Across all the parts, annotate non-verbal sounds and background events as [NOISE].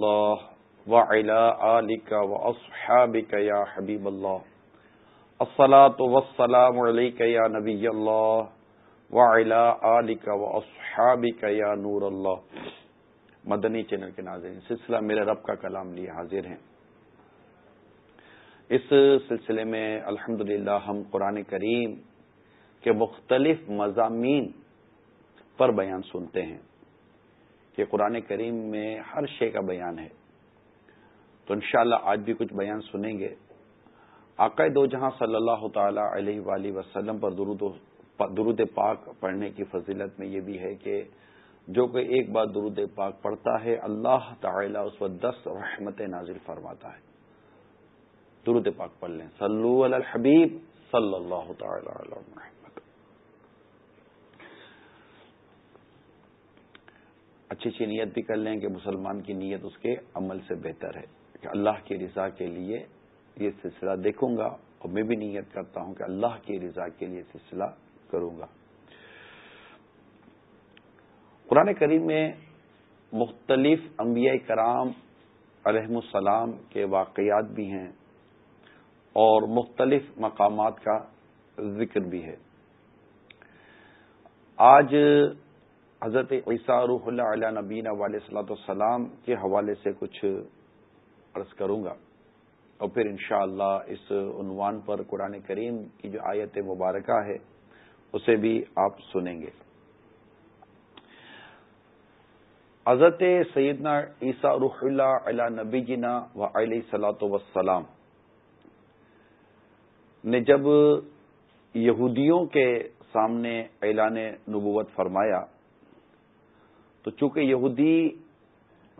الله وعلى آلك وأصحابك يا حبيب الله الصلاة والسلام عليك يا نبي الله وعلى آلك وأصحابك يا نور الله مدنی چینل کے ناظرین، سلسلہ میرے رب کا کلام لیے حاضر ہیں. اس سلسلے میں الحمد ہم قرآن کریم کے مختلف مضامین پر بیان سنتے ہیں۔ کہ قرآن کریم میں ہر شے کا بیان ہے۔ تو انشاءاللہ آج بھی کچھ بیان سنیں گے۔ عقائد دو جہاں صلی اللہ تعالی علیہ وآلہ وسلم پر درود درود پاک پڑھنے کی فضیلت میں یہ بھی ہے کہ جو کہ ایک بار درود پاک پڑھتا ہے، اللہ تعالی اس وقت دس رحمت نازل فرماتا ہے۔ درود پاک پڑھ لیں۔ صلو علی الحبیب صلی اللہ تعالی علی محمد اچھی اچھی نیت بھی کر لیں کہ مسلمان کی نیت اس کے عمل سے بہتر ہے، کہ اللہ کی رضا کے لیے یہ سلسلہ دیکھوں گا اور میں بھی نیت کرتا ہوں کہ اللہ کی رضا کے لیے سلسلہ کروں گا۔ قرآن کریم میں مختلف انبیاء کرام علیہ السلام کے واقعات بھی ہیں اور مختلف مقامات کا ذکر بھی ہے۔ آج حضرت عیسیٰ روح اللہ علیہ نبین علیہ صلاۃ السلام کے حوالے سے کچھ عرض کروں گا۔ اور پھر انشاءاللہ اللہ اس عنوان پر قرآن کریم کی جو آیت مبارکہ ہے، اسے بھی آپ سنیں گے۔ حضرت سیدنا عیسیٰ روح اللہ علیہ نبی جنا و علیہ سلاۃ وسلام نے جب یہودیوں کے سامنے اعلان نبوت فرمایا تو چونکہ یہودی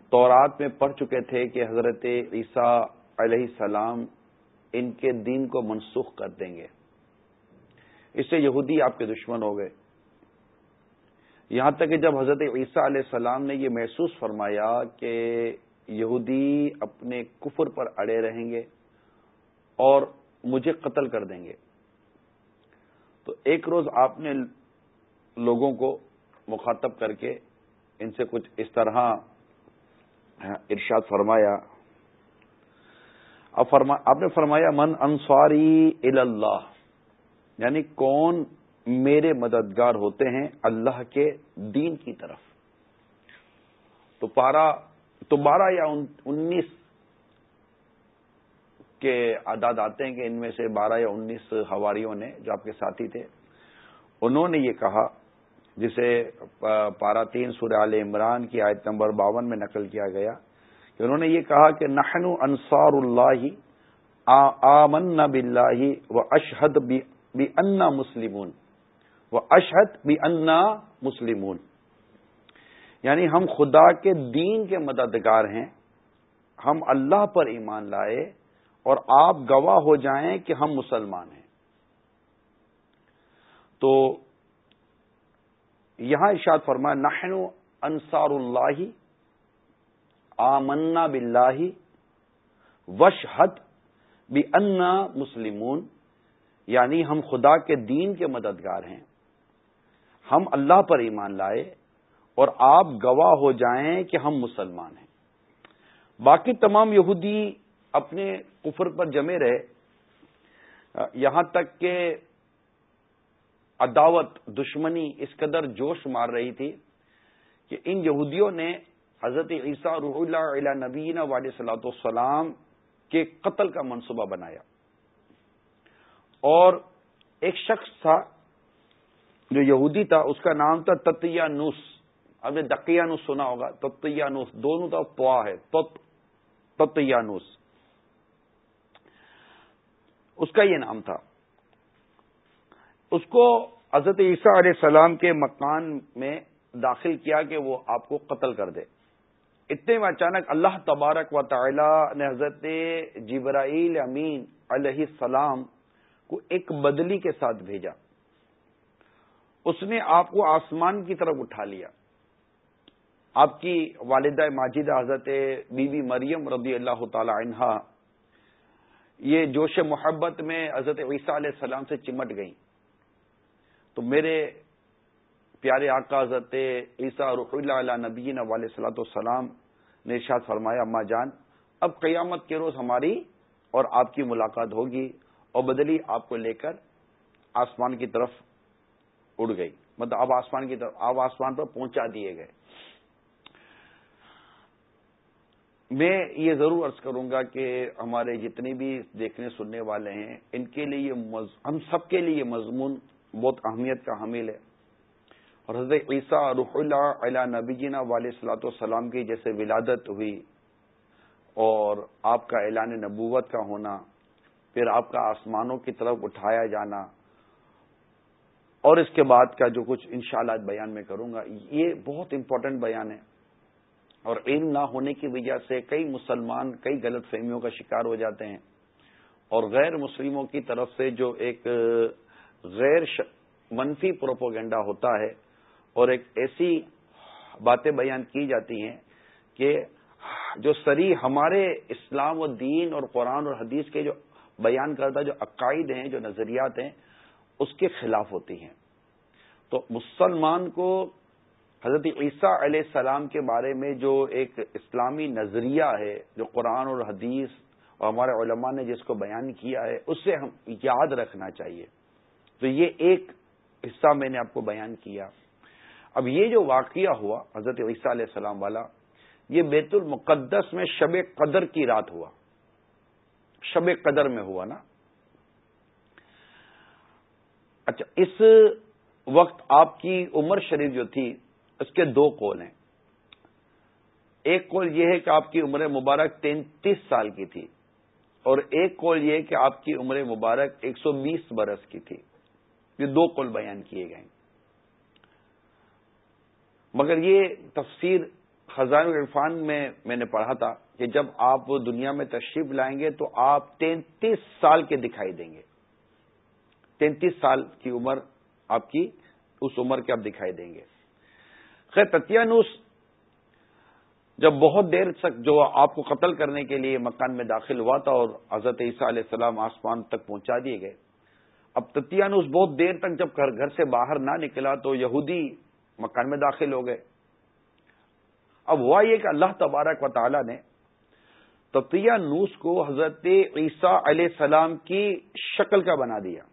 تورات میں پڑھ چکے تھے کہ حضرت عیسیٰ علیہ السلام ان کے دین کو منسوخ کر دیں گے، اس سے یہودی آپ کے دشمن ہو گئے۔ یہاں تک کہ جب حضرت عیسیٰ علیہ السلام نے یہ محسوس فرمایا کہ یہودی اپنے کفر پر اڑے رہیں گے اور مجھے قتل کر دیں گے۔ تو ایک روز آپ نے لوگوں کو مخاطب کر کے ان سے کچھ اس طرح ارشاد فرمایا۔ آپ نے فرمایا، من انصاری اللہ یعنی کون میرے مددگار ہوتے ہیں اللہ کے دین کی طرف۔ تو پارہ، تو بارہ یا انیس کے اعداد آتے ہیں کہ ان میں سے بارہ یا انیس ہواریوں نے جو آپ کے ساتھی تھے، انہوں نے یہ کہا جسے پارا تین سورہ عال عمران کی آیت نمبر باون میں نقل کیا گیا کہ انہوں نے یہ کہا کہ نحن انصار اللہ آمن بلّہ و اشحد بھی انا مسلمون، و اشحد بھی انا مسلمون۔ یعنی ہم خدا کے دین کے مددگار ہیں، ہم اللہ پر ایمان لائے اور آپ گواہ ہو جائیں کہ ہم مسلمان ہیں۔ تو یہاں ارشاد فرمایا نحن انصار اللہ آمنا باللہ وشحد بھی انا مسلمون۔ یعنی ہم خدا کے دین کے مددگار ہیں۔ ہم اللہ پر ایمان لائے اور آپ گواہ ہو جائیں کہ ہم مسلمان ہیں۔ باقی تمام یہودی اپنے کفر پر جمے رہے۔ یہاں تک کہ عداوت، دشمنی اس قدر جوش مار رہی تھی کہ ان یہودیوں نے حضرت عیسیٰ روح اللہ علیہ نبین علیہ صلاۃ السلام کے قتل کا منصوبہ بنایا۔ اور ایک شخص تھا جو یہودی تھا، اس کا نام تھا تتیا نوس اب نے دقیہ نوس سنا ہوگا تتیا نوس دونوں تو پوا ہے تتیا نوس اس کا یہ نام تھا۔ اس کو حضرت عیسیٰ علیہ السلام کے مکان میں داخل کیا کہ وہ آپ کو قتل کر دے۔ اتنے میں اچانک اللہ تبارک و تعالی نے حضرت جبرائیل امین علیہ السلام کو ایک بدلی کے ساتھ بھیجا۔ اس نے آپ کو آسمان کی طرف اٹھا لیا۔ آپ کی والدہ ماجدہ حضرت بی بی مریم رضی اللہ تعالی عنہا، یہ جوش محبت میں حضرت عیسیٰ علیہ السلام سے چمٹ گئیں۔ تو میرے پیارے آقا حضرت عیسیٰ رح اللہ علیہ نبی والے صلاۃ السلام نے ارشاد فرمایا، اما جان، اب قیامت کے روز ہماری اور آپ کی ملاقات ہوگی اور بدلی آپ کو لے کر آسمان کی طرف اڑ گئی۔ مطلب اب آسمان کی طرف، اب آسمان پر پہنچا دیے گئے۔ میں یہ ضرور عرض کروں گا کہ ہمارے جتنے بھی دیکھنے سننے والے ہیں، ان کے لیے مز... ہم سب کے لیے یہ مضمون بہت اہمیت کا حامل ہے۔ اور حضرت عیسیٰ رح اللہ علیہ نبی جینا والے صلاحت والسلام کی جیسے ولادت ہوئی اور آپ کا اعلان نبوت کا ہونا، پھر آپ کا آسمانوں کی طرف اٹھایا جانا، اور اس کے بعد کا جو کچھ انشاءاللہ بیان میں کروں گا، یہ بہت امپورٹنٹ بیان ہے۔ اور علم نہ ہونے کی وجہ سے کئی مسلمان، کئی غلط فہمیوں کا شکار ہو جاتے ہیں۔ اور غیر مسلموں کی طرف سے جو ایک غیر منفی پروپوگنڈا ہوتا ہے اور ایک ایسی باتیں بیان کی جاتی ہیں کہ جو سری ہمارے اسلام و دین اور قرآن اور حدیث کے جو بیان کرتا جو عقائد ہیں، جو نظریات ہیں، اس کے خلاف ہوتی ہیں۔ تو مسلمان کو حضرت عیسیٰ علیہ السلام کے بارے میں جو ایک اسلامی نظریہ ہے، جو قرآن اور حدیث اور ہمارے علماء نے جس کو بیان کیا ہے اس سے ہم یاد رکھنا چاہیے۔ تو یہ ایک حصہ میں نے آپ کو بیان کیا۔ اب یہ جو واقعہ ہوا، حضرت عیسیٰ علیہ السلام والا، یہ بیت المقدس میں شب قدر کی رات ہوا۔ شب قدر میں ہوا نا۔ اچھا اس وقت آپ کی عمر شریف جو تھی، اس کے دو کول ہیں۔ ایک کول یہ ہے کہ آپ کی عمر مبارک تینتیس سال کی تھی، اور ایک کول یہ کہ آپ کی عمر مبارک ایک سو بیس برس کی تھی۔ یہ دو کول بیان کیے گئے مگر یہ تفسیر خزان الرفان میں میں نے پڑھا تھا کہ جب آپ دنیا میں تشریف لائیں گے تو آپ تینتیس سال کے دکھائی دیں گے۔ تینتیس سال کی عمر آپ کی، اس عمر کے آپ دکھائی دیں گے۔ خیر، تتیانوس جب بہت دیر تک جو آپ کو قتل کرنے کے لیے مکان میں داخل ہوا تھا اور حضرت عیسیٰ علیہ السلام آسمان تک پہنچا دیے گئے اب تتیانوس بہت دیر تک جب گھر سے باہر نہ نکلا تو یہودی مکان میں داخل ہو گئے۔ اب ہوا یہ کہ اللہ تبارک و تعالی نے تتیانوس کو حضرت عیسیٰ علیہ السلام کی شکل کا بنا دیا۔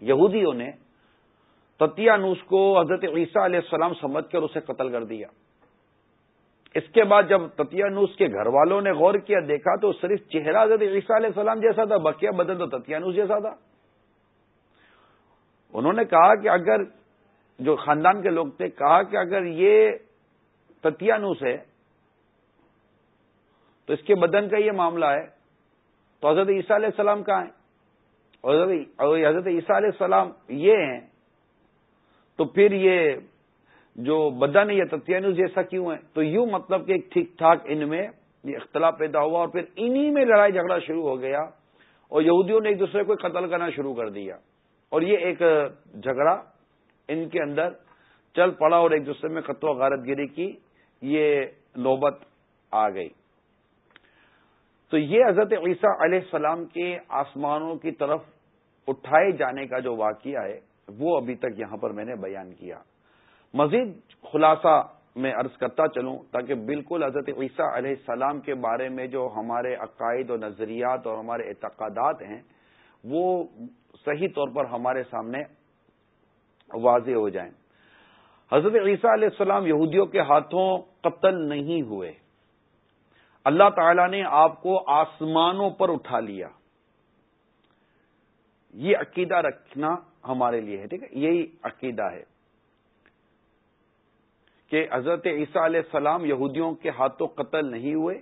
یہودیوں نے تتیانوس کو حضرت عیسیٰ علیہ السلام سمجھ کر اسے قتل کر دیا۔ اس کے بعد جب تتیانوس کے گھر والوں نے غور کیا، دیکھا تو صرف چہرہ حضرت عیسیٰ علیہ السلام جیسا تھا، بقیہ بدن تو تتیانوس جیسا تھا۔ انہوں نے کہا کہ اگر جو خاندان کے لوگ تھے، کہا کہ اگر یہ تتیانوس ہے، تو اس کے بدن کا یہ معاملہ ہے، تو حضرت عیسیٰ علیہ السلام کہاں ہیں؟ حضرت عیسیٰ علیہ السلام یہ ہیں، تو پھر یہ جو بدن یا تتیانوس جیسا کیوں ہے؟ تو یوں مطلب کہ ٹھیک ٹھاک ان میں یہ اختلاف پیدا ہوا اور پھر انہی میں لڑائی جھگڑا شروع ہو گیا اور یہودیوں نے ایک دوسرے کو قتل کرنا شروع کر دیا اور یہ ایک جھگڑا ان کے اندر چل پڑا اور ایک دوسرے میں قتل و غارت گیری کی یہ نوبت آ گئی۔ تو یہ حضرت عیسیٰ علیہ السلام کے آسمانوں کی طرف اٹھائے جانے کا جو واقعہ ہے، وہ ابھی تک یہاں پر میں نے بیان کیا۔ مزید خلاصہ میں عرض کرتا چلوں تاکہ بالکل حضرت عیسیٰ علیہ السلام کے بارے میں جو ہمارے عقائد و نظریات اور ہمارے اعتقادات ہیں، وہ صحیح طور پر ہمارے سامنے واضح ہو جائیں۔ حضرت عیسیٰ علیہ السلام یہودیوں کے ہاتھوں قتل نہیں ہوئے۔ اللہ تعالی نے آپ کو آسمانوں پر اٹھا لیا۔ یہ عقیدہ رکھنا ہمارے لیے ہے، ٹھیک ہے؟ یہی عقیدہ ہے۔ کہ حضرت عیسیٰ علیہ السلام یہودیوں کے ہاتھوں قتل نہیں ہوئے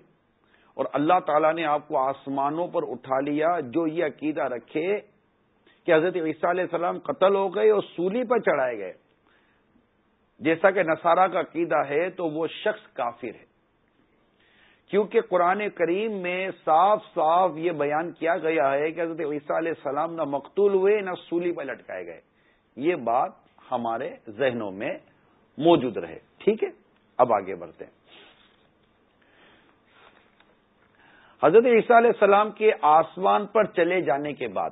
اور اللہ تعالیٰ نے آپ کو آسمانوں پر اٹھا لیا جو یہ عقیدہ رکھے کہ حضرت عیسیٰ علیہ السلام قتل ہو گئے اور سولی پر چڑھائے گئے۔ جیسا کہ نصارہ کا عقیدہ ہے تو وہ شخص کافر ہے۔ کیونکہ قرآن کریم میں صاف صاف یہ بیان کیا گیا ہے کہ حضرت عیسیٰ علیہ السلام نہ مقتول ہوئے نہ سولی پر لٹکائے گئے۔ یہ بات ہمارے ذہنوں میں موجود رہے۔ ٹھیک ہے، اب آگے بڑھتے ہیں۔ حضرت عیسیٰ علیہ السلام کے آسمان پر چلے جانے کے بعد،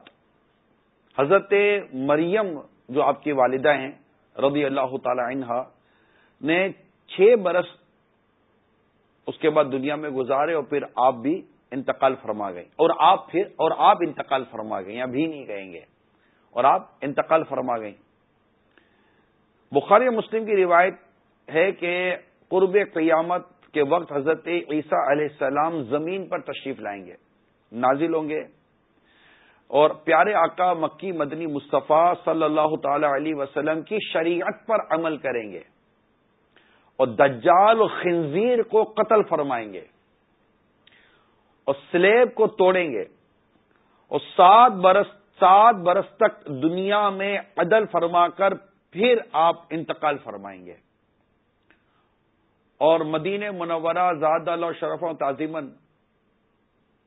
حضرت مریم جو آپ کی والدہ ہیں، رضی اللہ تعالی عنہ نے چھ برس اس کے بعد دنیا میں گزارے اور پھر آپ بھی انتقال فرما گئے۔ اور آپ پھر، اور آپ انتقال فرما گئے یا بھی نہیں کہیں گے۔ اور آپ انتقال فرما گئیں۔ بخاری مسلم کی روایت ہے کہ قرب قیامت کے وقت حضرت عیسیٰ علیہ السلام زمین پر تشریف لائیں گے، نازل ہوں گے۔ اور پیارے آقا مکی مدنی مصطفیٰ صلی اللہ تعالی علیہ وسلم کی شریعت پر عمل کریں گے اور دجال و خنزیر کو قتل فرمائیں گے اور سلیب کو توڑیں گے اور سات برس سات برس تک دنیا میں عدل فرما کر پھر آپ انتقال فرمائیں گے۔ اور مدین منورہ زاد اللہ شرف و تعظیمن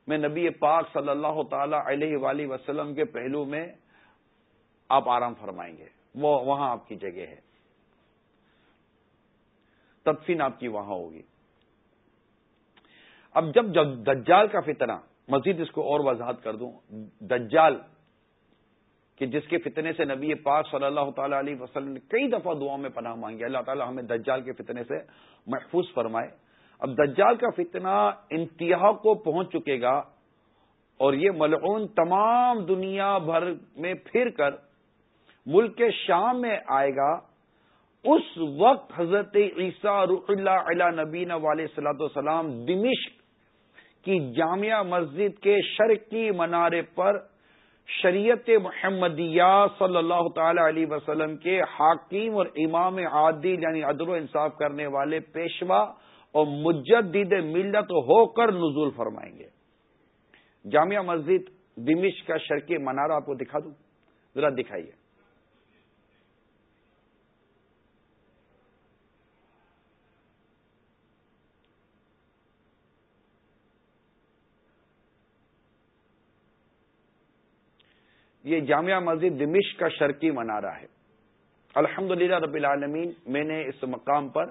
میں نبی پاک صلی اللہ تعالی علیہ وآلہ وسلم کے پہلو میں آپ آرام فرمائیں گے۔ وہ وہاں آپ کی جگہ ہے۔ تدفین آپ کی وہاں ہوگی۔ اب جب جب دجال کا فتنہ، مزید اس کو اور وضاحت کر دوں۔ دجال کہ جس کے فتنے سے نبی پاک صلی اللہ تعالی علیہ وسلم نے کئی دفعہ دعاؤں میں پناہ مانگی۔ اللہ تعالیٰ ہمیں دجال کے فتنے سے محفوظ فرمائے۔ اب دجال کا فتنہ انتہا کو پہنچ چکے گا اور یہ ملعون تمام دنیا بھر میں پھر کر ملک کے شام میں آئے گا۔ اس وقت حضرت عیسیٰ رخ اللہ علیہ نبین والے صلاح والسلام دمشق کی جامعہ مسجد کے شرقی منارے پر شریعت محمدیہ صلی اللہ تعالی علیہ وسلم کے حاکم اور امام عادل یعنی عدل و انصاف کرنے والے پیشوا اور مجدد ملت ہو کر نزول فرمائیں گے۔ جامعہ مسجد دمش کا شرکی منارہ آپ کو دکھا دوں۔ ذرا دکھائیے۔ یہ جامعہ مسجد دمش کا شرکی منارہ ہے۔ الحمد رب العالمین، میں نے اس مقام پر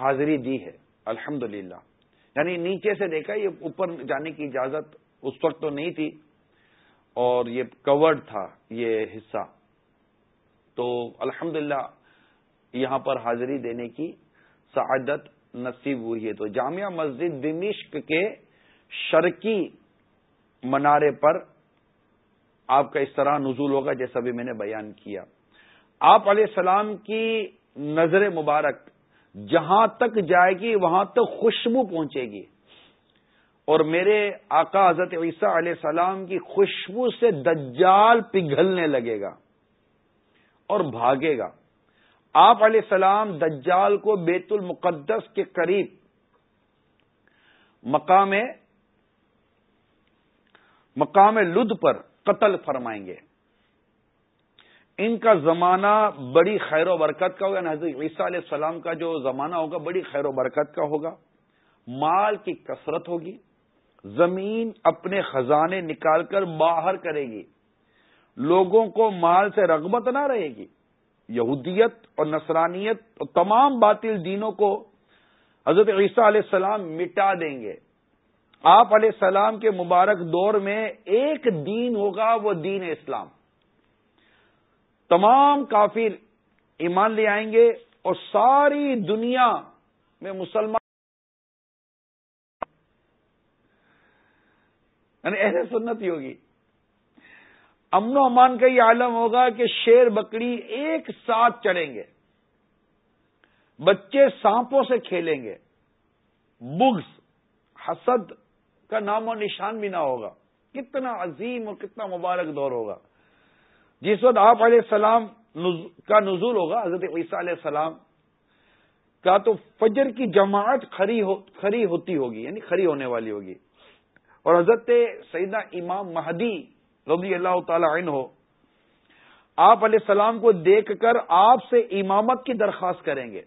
حاضری دی ہے۔ الحمد یعنی نیچے سے دیکھا، یہ اوپر جانے کی اجازت اس وقت تو نہیں تھی اور یہ کورڈ تھا یہ حصہ۔ تو الحمد یہاں پر حاضری دینے کی سعادت نصیب ہوئی ہے۔ تو جامعہ مسجد دمشق کے شرکی منارے پر آپ کا اس طرح نزول ہوگا جیسا بھی میں نے بیان کیا۔ آپ علیہ السلام کی نظر مبارک جہاں تک جائے گی، وہاں تک خوشبو پہنچے گی۔ اور میرے آقا حضرت عیسیٰ علیہ السلام کی خوشبو سے دجال پگھلنے لگے گا اور بھاگے گا۔ آپ علیہ السلام دجال کو بیت المقدس کے قریب مقام مقام لد پر قتل فرمائیں گے۔ ان کا زمانہ بڑی خیر و برکت کا ہوگا یعنی حضرت عیسیٰ علیہ السلام کا جو زمانہ ہوگا بڑی خیر و برکت کا ہوگا۔ مال کی کثرت ہوگی، زمین اپنے خزانے نکال کر باہر کرے گی۔ لوگوں کو مال سے رغبت نہ رہے گی۔ یہودیت اور نصرانیت اور تمام باطل دینوں کو حضرت عیسیٰ علیہ السلام مٹا دیں گے۔ آپ علیہ السلام کے مبارک دور میں ایک دین ہوگا وہ دین اسلام۔ تمام کافر ایمان لے آئیں گے اور ساری دنیا میں مسلمان یعنی ایسے سنت ہی ہوگی۔ امن و امان کا یہ عالم ہوگا کہ شیر بکری ایک ساتھ چڑھیں گے۔ بچے سانپوں سے کھیلیں گے۔ بگز حسد کا نام و نشان بھی نہ ہوگا۔ کتنا عظیم اور کتنا مبارک دور ہوگا۔ جس وقت آپ علیہ السلام کا نزول ہوگا، حضرت عیسیٰ علیہ السلام، کا تو فجر کی جماعت کھری کھری ہوتی ہوگی یعنی کھری ہونے والی ہوگی۔ اور حضرت سیدہ امام مہدی رضی اللہ تعالی عنہ ہو آپ علیہ السلام کو دیکھ کر آپ سے امامت کی درخواست کریں گے۔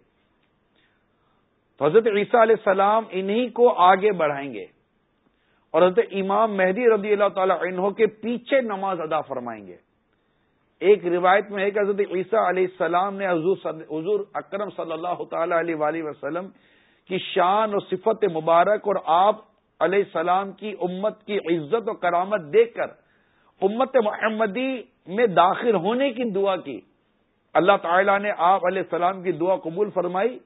تو حضرت عیسیٰ علیہ السلام انہی کو آگے بڑھائیں گے۔ اور حضرت امام مہدی رضی اللہ تعالی عنہ کے پیچھے نماز ادا فرمائیں گے۔ ایک روایت میں ہے کہ حضرت عیسیٰ علیہ السلام نے حضور اکرم صلی اللہ تعالی علیہ وآلہ وسلم کی شان اور صفت مبارک اور آپ علیہ السلام کی امت کی عزت و کرامت دیکھ کر امت محمدی میں داخل ہونے کی دعا کی۔ اللہ تعالی نے آپ علیہ السلام کی دعا قبول فرمائی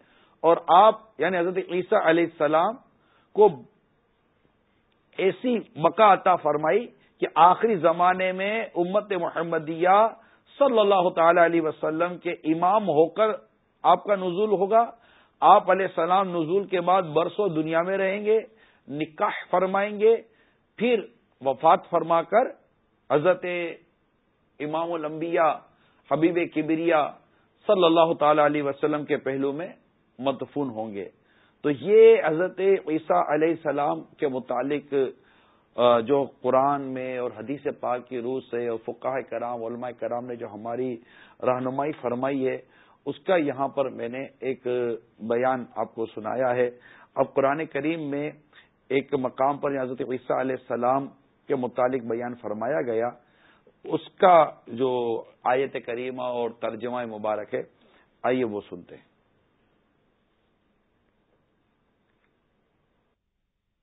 اور آپ یعنی حضرت عیسیٰ علیہ السلام کو ایسی بقا عطا فرمائی کہ آخری زمانے میں امت محمدیہ صلی اللہ تعالی علیہ وسلم کے امام ہو کر آپ کا نزول ہوگا۔ آپ علیہ السلام نزول کے بعد برسوں دنیا میں رہیں گے، نکاح فرمائیں گے، پھر وفات فرما کر حضرت امام الانبیاء حبیب کبریا صلی اللہ تعالی علیہ وسلم کے پہلو میں مدفون ہوں گے۔ تو یہ حضرت عیسیٰ علیہ السلام کے متعلق جو قرآن میں اور حدیث پاک کی روح سے اور فقاہ کرام، علماء کرام نے جو ہماری رہنمائی فرمائی ہے، اس کا یہاں پر میں نے ایک بیان آپ کو سنایا ہے۔ اب قرآن کریم میں ایک مقام پر حضرت عیسیٰ علیہ السلام کے متعلق بیان فرمایا گیا۔ اس کا جو آیت کریمہ اور ترجمہ مبارک ہے، آئیے وہ سنتے ہیں۔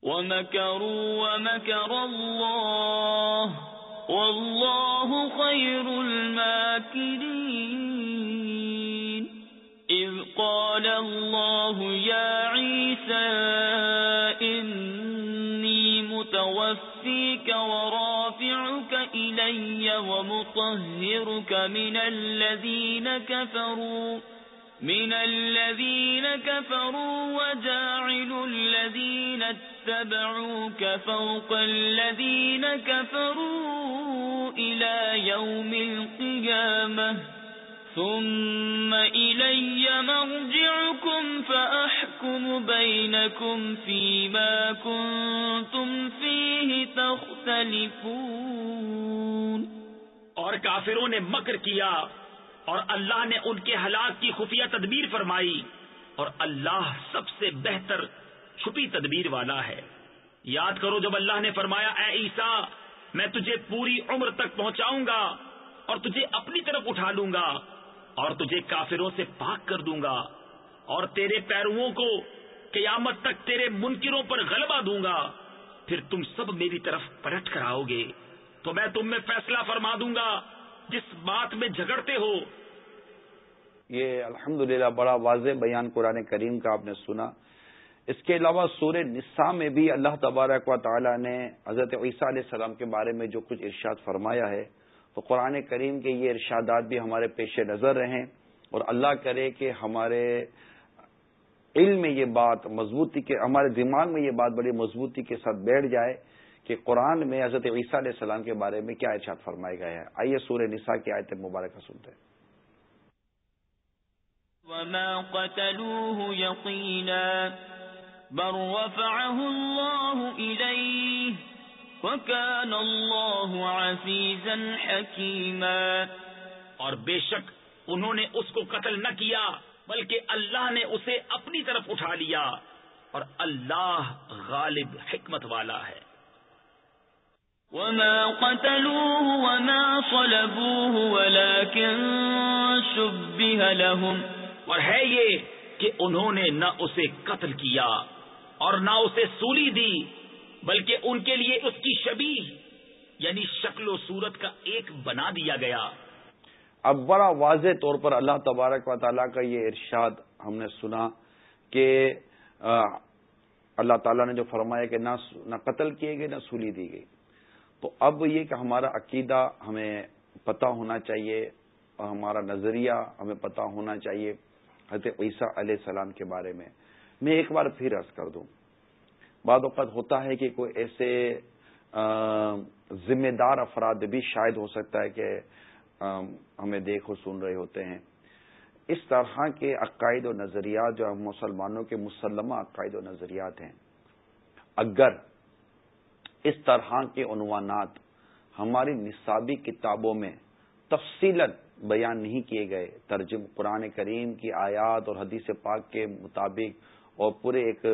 ومكروا ومكر الله والله خير الماكرين إذ قال الله يا عيسى إني متوفيك ورافعك إلي ومطهرك من الذين كفروا من الذين كفروا وجاعل الذين اتبعوك فوق الذين كفروا إلى يوم القيامة ثم إلي مرجعكم فأحكم بينكم فيما كنتم فيه تختلفون اور کافروں نے مکر کیا اور اللہ نے ان کے ہلاک کی خفیہ تدبیر فرمائی اور اللہ سب سے بہتر چھپی تدبیر والا ہے۔ یاد کرو جب اللہ نے فرمایا، اے عیسا میں تجھے پوری عمر تک پہنچاؤں گا اور تجھے اپنی طرف اٹھا لوں گا اور تجھے کافروں سے پاک کر دوں گا اور تیرے پیرووں کو قیامت تک تیرے منکروں پر غلبہ دوں گا۔ پھر تم سب میری طرف پلٹ کر آؤ گے تو میں تم میں فیصلہ فرما دوں گا۔ جس بات میں جھگڑتے ہو۔ یہ الحمد بڑا واضح بیان قرآن کریم کا آپ نے سنا۔ اس کے علاوہ سورہ نساء میں بھی اللہ تبارک و تعالی نے حضرت عیسیٰ علیہ السلام کے بارے میں جو کچھ ارشاد فرمایا ہے، تو قرآن کریم کے یہ ارشادات بھی ہمارے پیش نظر رہیں اور اللہ کرے کہ ہمارے علم میں یہ بات مضبوطی کے، ہمارے دماغ میں یہ بات بڑی مضبوطی کے ساتھ بیٹھ جائے۔ کہ قرآن میں حضرت عیسیٰ علیہ السلام کے بارے میں کیا ارشاد فرمائے گئے ہیں آئیے سورہ نساء کی آیت مبارکہ سنتے ہیں۔ وما قتلوه يقينا بل رفعه الله إليه وكان الله عزيزا حكيما۔ اور بے شک انہوں نے اس کو قتل نہ کیا، بلکہ اللہ نے اسے اپنی طرف اٹھا لیا۔ اور اللہ غالب حکمت والا ہے۔ وما قتلوه وما صلبوه ولكن شبه لهم [LAUGHS] اور ہے یہ کہ انہوں نے نہ اسے قتل کیا اور نہ اسے سولی دی بلکہ ان کے لیے اس کی شبی یعنی شکل و صورت کا ایک بنا دیا گیا۔ اب بڑا واضح طور پر اللہ تبارک و تعالیٰ کا یہ ارشاد ہم نے سنا کہ اللہ تعالیٰ نے جو فرمایا کہ نہ قتل کیے گئے نہ سولی دی گئی۔ تو اب یہ کہ ہمارا عقیدہ ہمیں پتہ ہونا چاہیے اور ہمارا نظریہ ہمیں پتہ ہونا چاہیے حضرت عیسیٰ علیہ السلام کے بارے میں۔ میں ایک بار پھر عرض کر دوں بعد اوقات ہوتا ہے کہ کوئی ایسے ذمہ دار افراد بھی شاید ہو سکتا ہے کہ ہمیں دیکھ سن رہے ہوتے ہیں۔ اس طرح کے عقائد و نظریات جو مسلمانوں کے مسلمہ عقائد و نظریات ہیں، اگر اس طرح کے عنوانات ہماری نصابی کتابوں میں تفصیل بیان نہیں کیے گئے۔ ترجم قرآن کریم کی آیات اور حدیث پاک کے مطابق اور پورے ایک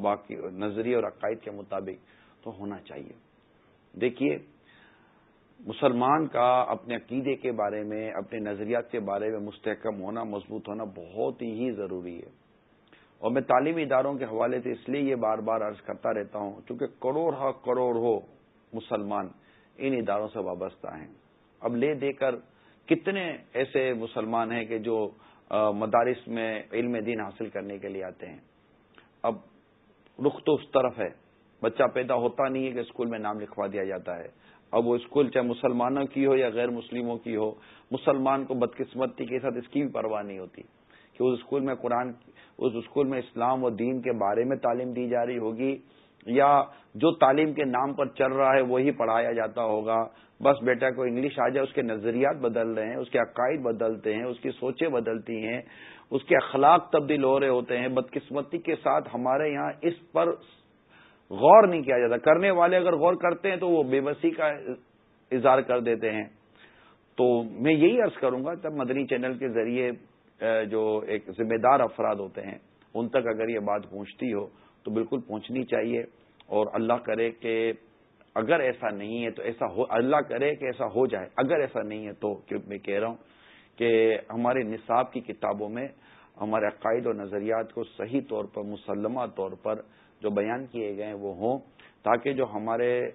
باقی نظریے اور عقائد کے مطابق تو ہونا چاہیے۔ دیکھیے، مسلمان کا اپنے عقیدے کے بارے میں، اپنے نظریات کے بارے میں مستحکم ہونا، مضبوط ہونا بہت ہی ضروری ہے۔ اور میں تعلیمی اداروں کے حوالے سے اس لیے یہ بار بار عرض کرتا رہتا ہوں، چونکہ کروڑ ہا کروڑ ہو مسلمان ان اداروں سے وابستہ ہیں۔ اب لے دے کر کتنے ایسے مسلمان ہیں کہ جو مدارس میں علم دین حاصل کرنے کے لیے آتے ہیں۔ اب رخ تو اس طرف ہے۔ بچہ پیدا ہوتا نہیں ہے کہ اسکول میں نام لکھوا دیا جاتا ہے۔ اب وہ اسکول چاہے مسلمانوں کی ہو یا غیر مسلموں کی ہو، مسلمان کو بدقسمتی کے ساتھ اس کی بھی پرواہ نہیں ہوتی کہ اس اسکول میں قرآن اس اسکول میں اسلام و دین کے بارے میں تعلیم دی جا رہی ہوگی یا جو تعلیم کے نام پر چل رہا ہے وہی پڑھایا جاتا ہوگا۔ بس بیٹا کو انگلش آ جائے، اس کے نظریات بدل رہے ہیں، اس کے عقائد بدلتے ہیں، اس کی سوچیں بدلتی ہیں، اس کے اخلاق تبدیل ہو رہے ہوتے ہیں۔ بدقسمتی کے ساتھ ہمارے یہاں اس پر غور نہیں کیا جاتا۔ کرنے والے اگر غور کرتے ہیں تو وہ بے بسی کا اظہار کر دیتے ہیں۔ تو میں یہی عرض کروں گا، جب مدنی چینل کے ذریعے جو ایک ذمہ دار افراد ہوتے ہیں، ان تک اگر یہ بات پہنچتی ہو تو بالکل پہنچنی چاہیے۔ اور اللہ کرے کہ اگر ایسا نہیں ہے تو ایسا ہو، اللہ کرے کہ ایسا ہو جائے۔ اگر ایسا نہیں ہے تو میں کہہ رہا ہوں کہ ہمارے نصاب کی کتابوں میں ہمارے عقائد و نظریات کو صحیح طور پر، مسلمہ طور پر جو بیان کیے گئے ہیں وہ ہوں، تاکہ جو ہمارے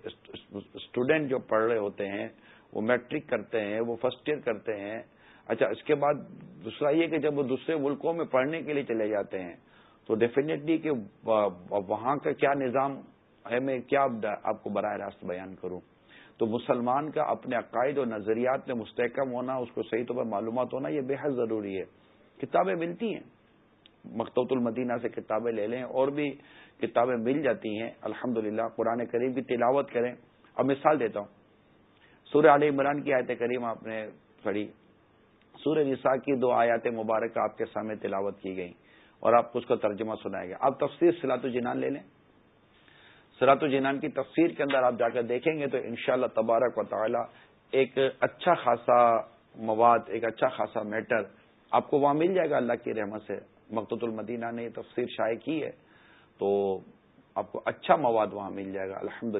اسٹوڈینٹ جو پڑھ رہے ہوتے ہیں، وہ میٹرک کرتے ہیں، وہ فرسٹ ایئر کرتے ہیں اچھا اس کے بعد دوسرا یہ کہ جب وہ دوسرے ملکوں میں پڑھنے کے لیے چلے جاتے ہیں، تو ڈیفینیٹلی کہ وہاں کا کیا نظام ہے، میں کیا آپ کو براہ راست بیان کروں؟ تو مسلمان کا اپنے عقائد و نظریات میں مستحکم ہونا، اس کو صحیح طور پر معلومات ہونا، یہ بے حد ضروری ہے۔ کتابیں ملتی ہیں۔ مکتوت المدینہ سے کتابیں لے لیں، اور بھی کتابیں مل جاتی ہیں۔ الحمد قرآن کریم کی تلاوت کریں۔ اب مثال دیتا ہوں۔ سورہ علی عمران کی آیت کریم آپ نے پڑھی۔ سورہ نساء کی دو آیات مبارکہ آپ کے سامنے تلاوت کی گئی اور آپ کو اس کا ترجمہ سنائے گا آپ تفسیر سلاط الجنان لے لیں۔ سلاط الجنان کی تفسیر کے اندر آپ جا کر دیکھیں گے تو انشاءاللہ تبارک و تعالی ایک اچھا خاصا مواد، ایک اچھا خاصا میٹر آپ کو وہاں مل جائے گا۔ اللہ کی رحمت سے مقت المدینہ نے یہ تفسیر شائع کی ہے تو آپ کو اچھا مواد وہاں مل جائے گا۔ الحمد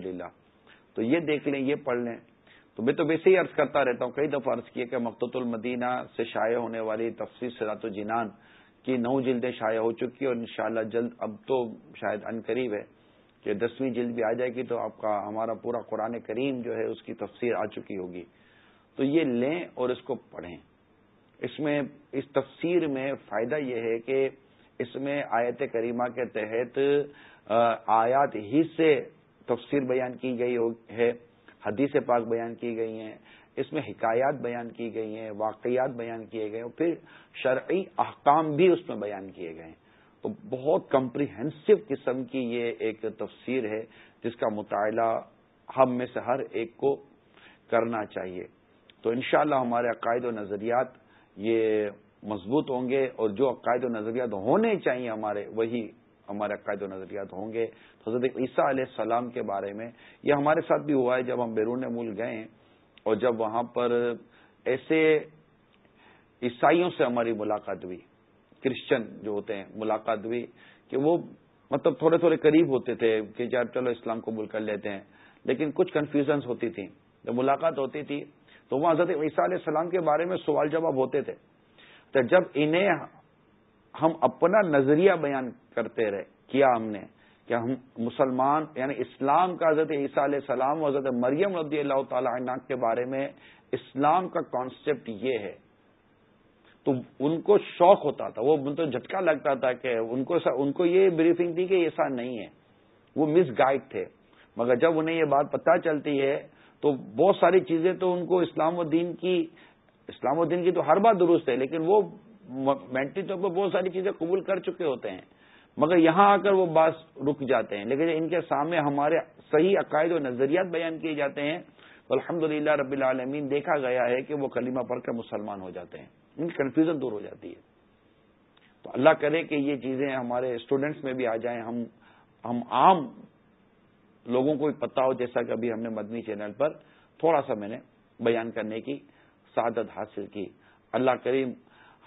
تو یہ دیکھ لیں، یہ پڑھ لیں۔ تو میں تو ویسے ہی عرض کرتا رہتا ہوں، کئی دفعہ عرض کیا کہ مقت المدینہ سے شائع ہونے والی تفصیل سرات الجنان کی نو جلدیں شائع ہو چکی اور انشاءاللہ جلد اب تو شاید ان قریب ہے کہ دسویں جلد بھی آ جائے گی تو آپ کا ہمارا پورا قرآن کریم جو ہے اس کی تفسیر آ چکی ہوگی۔ تو یہ لیں اور اس کو پڑھیں۔ اس میں، اس تفسیر میں فائدہ یہ ہے کہ اس میں آیت کریمہ کے تحت آیات ہی سے تفسیر بیان کی گئی ہے۔ حدیث پاک بیان کی گئی ہیں، اس میں حکایات بیان کی گئی ہیں، واقعات بیان کیے گئے ہیں پھر شرعی احکام بھی اس میں بیان کیے گئے ہیں۔ تو بہت کمپریہنسو قسم کی یہ ایک تفسیر ہے، جس کا مطالعہ ہم میں سے ہر ایک کو کرنا چاہیے۔ تو انشاءاللہ ہمارے عقائد و نظریات یہ مضبوط ہوں گے، اور جو عقائد و نظریات ہونے چاہیے ہمارے، وہی ہمارے عقائد و نظریات ہوں گے۔ حضرت عیسیٰ علیہ السلام کے بارے میں یہ ہمارے ساتھ بھی ہوا ہے جب ہم بیرون ملک گئے اور جب وہاں پر ایسے عیسائیوں سے ہماری ملاقات ہوئی، کرسچن جو ہوتے ہیں، ملاقات ہوئی کہ وہ مطلب تھوڑے تھوڑے قریب ہوتے تھے کہ جب چلو اسلام قبول کر لیتے ہیں۔ لیکن کچھ کنفیوژنس ہوتی تھیں۔ جب ملاقات ہوتی تھی تو وہ حضرت عیسیٰ علیہ السلام کے بارے میں سوال جواب ہوتے تھے۔ تو جب انہیں ہم اپنا نظریہ بیان کرتے رہے، کیا ہم نے؟ کہ ہم مسلمان یعنی اسلام کا حضرت عیسیٰ علیہ السلام و حضرت مریم رضی اللہ تعالی عنہ کے بارے میں اسلام کا کانسیپٹ یہ ہے۔ تو ان کو شوق ہوتا تھا، وہ تو جھٹکا لگتا تھا کہ ان کو ان کو یہ بریفنگ تھی کہ ایسا نہیں ہے۔ وہ مس گائڈ تھے۔ مگر جب انہیں یہ بات پتہ چلتی ہے، تو بہت ساری چیزیں تو ان کو اسلام الدین کی، اسلام الدین کی تو ہر بات درست ہے، لیکن وہ مینٹلی طور پر بہت ساری چیزیں قبول کر چکے ہوتے ہیں، مگر یہاں آ کر وہ بات رک جاتے ہیں۔ لیکن ان کے سامنے ہمارے صحیح عقائد و نظریات بیان کیے جاتے ہیں۔ الحمد للہ رب العالمین دیکھا گیا ہے کہ وہ کلمہ پڑھ کر مسلمان ہو جاتے ہیں۔ ان کی کنفیوژن دور ہو جاتی ہے۔ تو اللہ کرے کہ یہ چیزیں ہمارے اسٹوڈینٹس میں بھی آ جائیں۔ ہم ہم عام لوگوں کو بھی پتا ہو، جیسا کہ ابھی ہم نے مدنی چینل پر تھوڑا سا میں نے بیان کرنے کی سعادت حاصل کی۔ اللہ کریم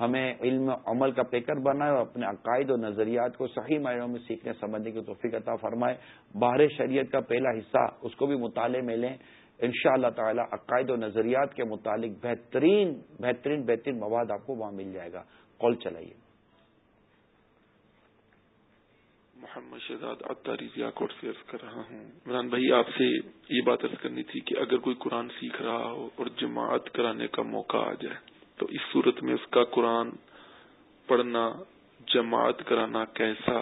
ہمیں علم عمل کا پیکر بنائے اور اپنے عقائد و نظریات کو صحیح معنوں میں سیکھنے سمجھنے کی توفیق عطا فرمائے۔ باہر شریعت کا پہلا حصہ اس کو بھی مطالعے میں لیں۔ ان شاء اللہ تعالی عقائد و نظریات کے متعلق بہترین بہترین بہترین مواد آپ کو وہاں مل جائے گا۔ کال چلائیے۔ محمد شہزاد اتاری کوٹ سے عرض کر رہا ہوں۔ عمران بھائی، آپ سے یہ بات عرض کرنی تھی کہ اگر کوئی قرآن سیکھ رہا ہو اور جماعت کرانے کا موقع آ جائے تو اس صورت میں اس کا قرآن پڑھنا جماعت کرانا کیسا؟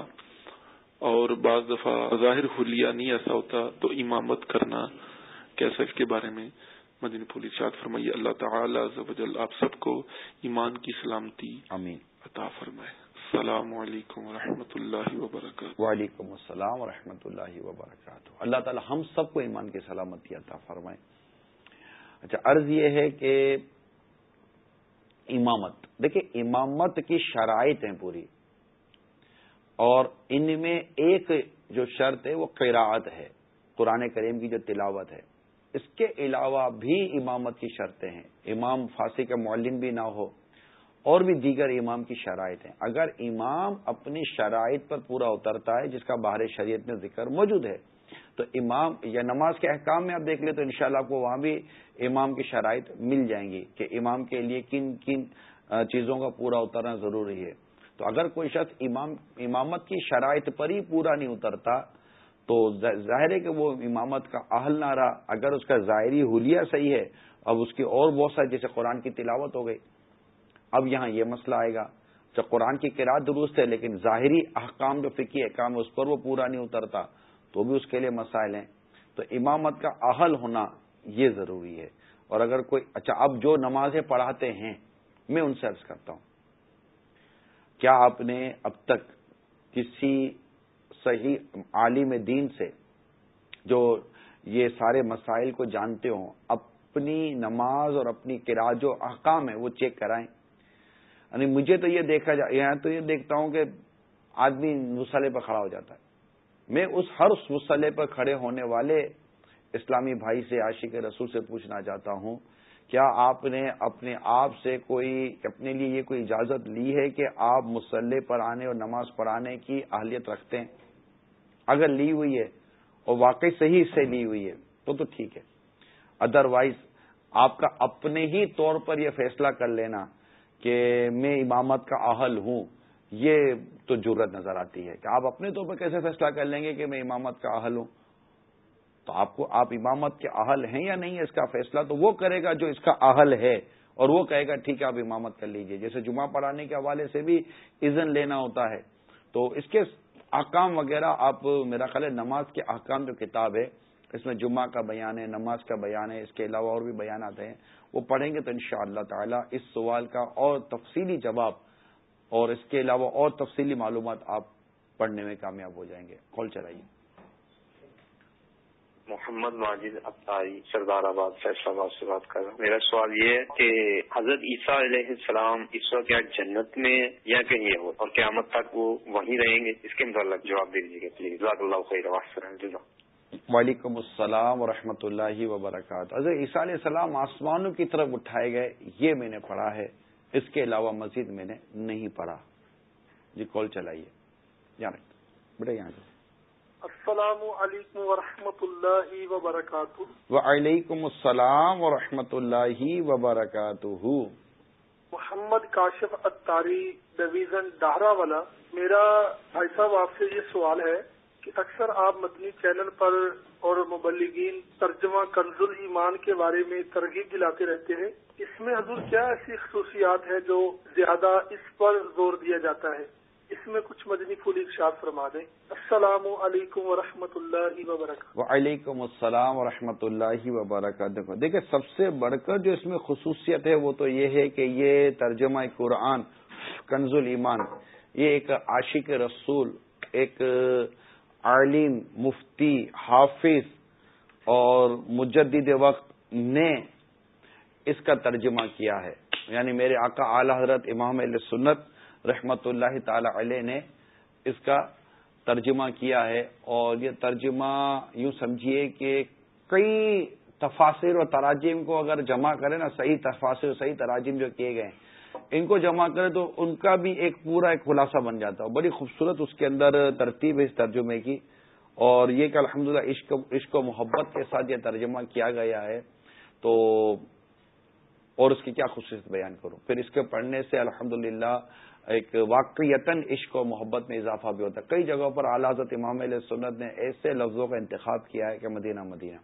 اور بعض دفعہ ظاہر حلیہ نہیں ایسا ہوتا تو امامت کرنا کیسا؟ اس کے بارے میں مدنی پھول ارشاد فرمائیے۔ اللہ تعالی آپ سب کو ایمان کی سلامتی امین عطا فرمائے۔ السلام علیکم ورحمۃ اللہ وبرکاتہ۔ وعلیکم السلام ورحمۃ اللہ وبرکاتہ۔ اللہ تعالی ہم سب کو ایمان کی سلامتی عطا فرمائے۔ اچھا عرض یہ ہے کہ امامت۔ دیکھیں، امامت کی شرائط ہیں پوری۔ اور ان میں ایک جو شرط ہے، وہ قراعت ہے، قرآن کریم کی جو تلاوت ہے۔ اس کے علاوہ بھی امامت کی شرطیں ہیں۔ امام فاسی کا معلم بھی نہ ہو، اور بھی دیگر امام کی شرائط ہیں۔ اگر امام اپنی شرائط پر پورا اترتا ہے، جس کا باہر شریعت میں ذکر موجود ہے تو امام یا نماز کے احکام میں آپ دیکھ لیں تو انشاءاللہ آپ کو وہاں بھی امام کی شرائط مل جائیں گی کہ امام کے لیے کن کن چیزوں کا پورا اترنا ضروری ہے۔ تو اگر کوئی شخص امام، امامت کی شرائط پر ہی پورا نہیں اترتا، تو ظاہر ہے کہ وہ امامت کا اہل نہ رہا اگر اس کا ظاہری حلیہ صحیح ہے، اب اس کی اور بہت ساری، جیسے قرآن کی تلاوت ہو گئی۔ اب یہاں یہ مسئلہ آئے گا، جب قرآن کی قرآن درست ہے، لیکن ظاہری احکام جو فکی احکام ہے اس پر وہ پورا نہیں اترتا۔ تو بھی اس کے لیے مسائل ہیں۔ تو امامت کا اہل ہونا یہ ضروری ہے۔ اور اگر کوئی اچھا اب جو نمازیں پڑھاتے ہیں، میں ان سے عرض کرتا ہوں۔ کیا آپ نے اب تک کسی صحیح عالم دین سے جو یہ سارے مسائل کو جانتے ہوں، اپنی نماز اور اپنی کرا جو احکام ہے وہ چیک کرائیں؟ یعنی مجھے تو یہ دیکھا جا، یہاں تو یہ دیکھتا ہوں کہ آدمی مسئلے پر کھڑا ہو جاتا ہے۔ میں اس ہر مسئلے پر کھڑے ہونے والے اسلامی بھائی سے، عاشق رسول سے پوچھنا چاہتا ہوں، کیا آپ نے اپنے آپ سے کوئی، اپنے لیے یہ کوئی اجازت لی ہے کہ آپ مسلح پر آنے اور نماز پڑھانے کی اہلیت رکھتے ہیں؟ اگر لی ہوئی ہے اور واقعی صحیح سے لی ہوئی ہے، تو تو ٹھیک ہے۔ ادروائز آپ کا اپنے ہی طور پر یہ فیصلہ کر لینا کہ میں امامت کا اہل ہوں۔ یہ تو ضرورت نظر آتی ہے کہ آپ اپنے طور پر کیسے فیصلہ کر لیں گے کہ میں امامت کا اہل ہوں؟ تو آپ کو آپ امامت کے اہل ہیں یا نہیں ہے اس کا فیصلہ؟ تو وہ کرے گا جو اس کا اہل ہے اور وہ کہے گا، ٹھیک ہے، آپ امامت کر لیجیے۔ جیسے جمعہ پڑھانے کے حوالے سے بھی اذن لینا ہوتا ہے۔ تو اس کے احکام وغیرہ آپ میرا خیال ہے نماز کے احکام جو کتاب ہے، اس میں جمعہ کا بیان ہے، نماز کا بیان ہے، اس کے علاوہ اور بھی بیانات ہیں، وہ پڑھیں گے تو ان شاء اللہ تعالی اس سوال کا اور تفصیلی جواب اور اس کے علاوہ اور تفصیلی معلومات آپ پڑھنے میں کامیاب ہو جائیں گے۔ کال چلائیے۔ محمد ماجد ابتاری سردار آباد فیصلہ آباد سے بات کر رہا ہوں۔ میرا سوال یہ ہے کہ حضرت عیسیٰ علیہ السلام اس وقت کیا جنت میں یا کہیں ہو اور قیامت تک وہ وہیں رہیں گے؟ اس کے متعلق جواب دے دیجیے گا پلیز اللہ خیر۔ وعلیکم السلام ورحمۃ اللہ وبرکاتہ۔ حضرت عیسیٰ علیہ السلام آسمانوں کی طرف اٹھائے گئے یہ میں نے پڑھا ہے۔ اس کے علاوہ مزید میں نے نہیں پڑھا۔ جی کال چلائیے۔ یہاں بیٹا یہاں سے۔ السلام علیکم ورحمۃ اللہ وبرکاتہ۔ وعلیکم السلام ورحمۃ اللہ وبرکاتہ۔ محمد کاشف اتاری ڈویژن ڈہرا والا۔ میرا بھائی صاحب آپ سے یہ سوال ہے کہ اکثر آپ مدنی چینل پر اور مبلگین ترجمہ کنز ایمان کے بارے میں ترغیب دلاتے رہتے ہیں۔ اس میں حضور کیا ایسی خصوصیات ہے جو زیادہ اس پر زور دیا جاتا ہے؟ اس میں کچھ مدنی پھول ارشاد فرما دیں۔ السلام علیکم ورحمۃ اللہ وبرکاتہ۔ وعلیکم السلام ورحمۃ اللہ وبرکاتہ۔ دیکھیں، سب سے بڑھ کر جو اس میں خصوصیت ہے، وہ تو یہ ہے کہ یہ ترجمہ قرآن، کنز ایمان یہ ایک عاشق رسول، ایک عالم، مفتی، حافظ اور مجدد وقت نے اس کا ترجمہ کیا ہے۔ یعنی میرے آقا اعلی حضرت امام علیہ سنت رحمت اللہ تعالی علیہ نے اس کا ترجمہ کیا ہے۔ اور یہ ترجمہ یوں سمجھیے کہ کئی تفاصر اور تراجم کو اگر جمع کرے نا، صحیح تفاصر، صحیح تراجم جو کیے گئے ان کو جمع کرے تو ان کا بھی ایک پورا ایک خلاصہ بن جاتا ہے۔ بڑی خوبصورت اس کے اندر ترتیب ہے اس ترجمے کی۔ اور یہ کہ الحمد عشق عشق و محبت کے ساتھ یہ ترجمہ کیا گیا ہے۔ تو اور اس کی کیا خصوصیت بیان کروں؟ پھر اس کے پڑھنے سے الحمد ایک واقعیتاً عشق و محبت میں اضافہ بھی ہوتا ہے۔ کئی جگہوں پر اعلی حضرت امام علیہ سنت نے ایسے لفظوں کا انتخاب کیا ہے کہ مدینہ مدینہ۔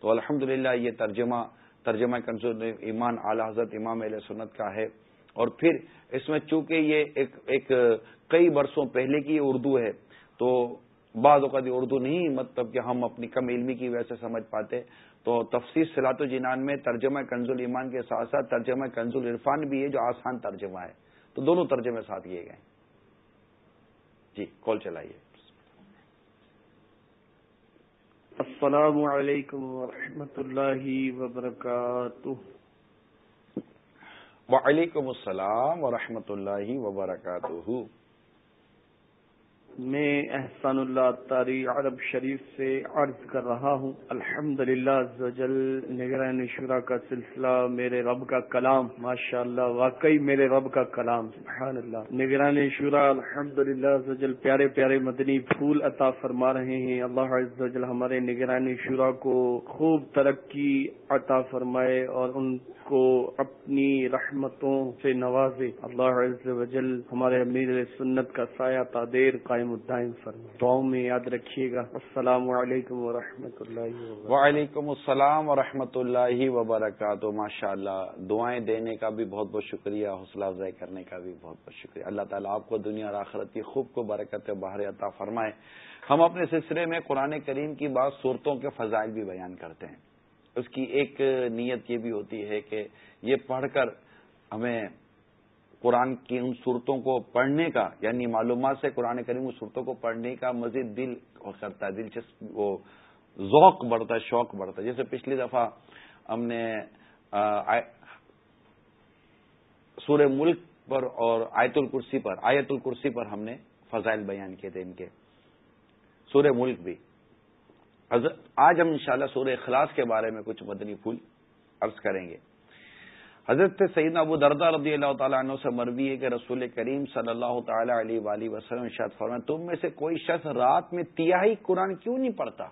تو الحمد یہ ترجمہ ترجمہ کنزور ایمان اعلی حضرت امام علیہ سنت کا ہے۔ اور پھر اس میں چونکہ یہ ایک ایک کئی برسوں پہلے کی اردو ہے، تو بعض اوقات اردو نہیں مطلب کہ ہم اپنی کم علمی کی وجہ سے سمجھ پاتے۔ تو تفصیل سلاط و جنان میں ترجمہ کنزول ایمان کے ساتھ ساتھ ترجمہ کنزول عرفان بھی ہے جو آسان ترجمہ ہے۔ تو دونوں ترجمے ساتھ کیے گئے۔ جی کال چلائیے۔ السلام علیکم ورحمۃ اللہ وبرکاتہ۔ وعلیکم السلام ورحمۃ اللہ وبرکاتہ۔ میں احسان اللہ تاری عرب شریف سے عرض کر رہا ہوں۔ الحمد للہ نگران شورا کا سلسلہ میرے رب کا کلام ماشاء اللہ واقعی میرے رب کا کلام سبحان اللہ نگران شورا الحمد للہ زجل پیارے پیارے مدنی پھول عطا فرما رہے ہیں۔ اللہ عزوجل ہمارے نگران شورا کو خوب ترقی عطا فرمائے اور ان کو اپنی رحمتوں سے نوازے۔ اللہ عز ہمارے امیر سنت کا سایہ تادیر قائم الدائم فرمائے۔ دعاؤں میں یاد رکھیے گا۔ السلام علیکم و اللہ وعلیکم السلام و اللہ وبرکاتہ۔ ماشاء اللہ دعائیں دینے کا بھی بہت بہت شکریہ، حوصلہ افزائی کرنے کا بھی بہت بہت شکریہ۔ اللہ تعالیٰ آپ کو دنیا اور آخرت کی خوب کو برکت باہر عطا فرمائے۔ ہم اپنے سلسلے میں قرآن کریم کی بعض صورتوں کے فضائل بھی بیان کرتے ہیں۔ اس کی ایک نیت یہ بھی ہوتی ہے کہ یہ پڑھ کر ہمیں قرآن کی ان صورتوں کو پڑھنے کا یعنی معلومات سے قرآن کریم ان صورتوں کو پڑھنے کا مزید دل کرتا ہے، دلچسپ وہ ذوق بڑھتا ہے، شوق بڑھتا ہے۔ جیسے پچھلی دفعہ ہم نے سورہ ملک پر اور آیت الکرسی پر، آیت الکرسی پر ہم نے فضائل بیان کیے تھے ان کے۔ سورہ ملک بھی۔ آج ہم انشاءاللہ سورہ اخلاص کے بارے میں کچھ مدنی پھول عرض کریں گے۔ حضرت سعید ابو دردہ رضی اللہ تعالیٰ عنہ سے مروی ہے کہ رسول کریم صلی اللہ تعالی علیہ وآلہ وسلم شاید فرمائے تم میں سے کوئی شخص رات میں تیاہی قرآن کیوں نہیں پڑھتا؟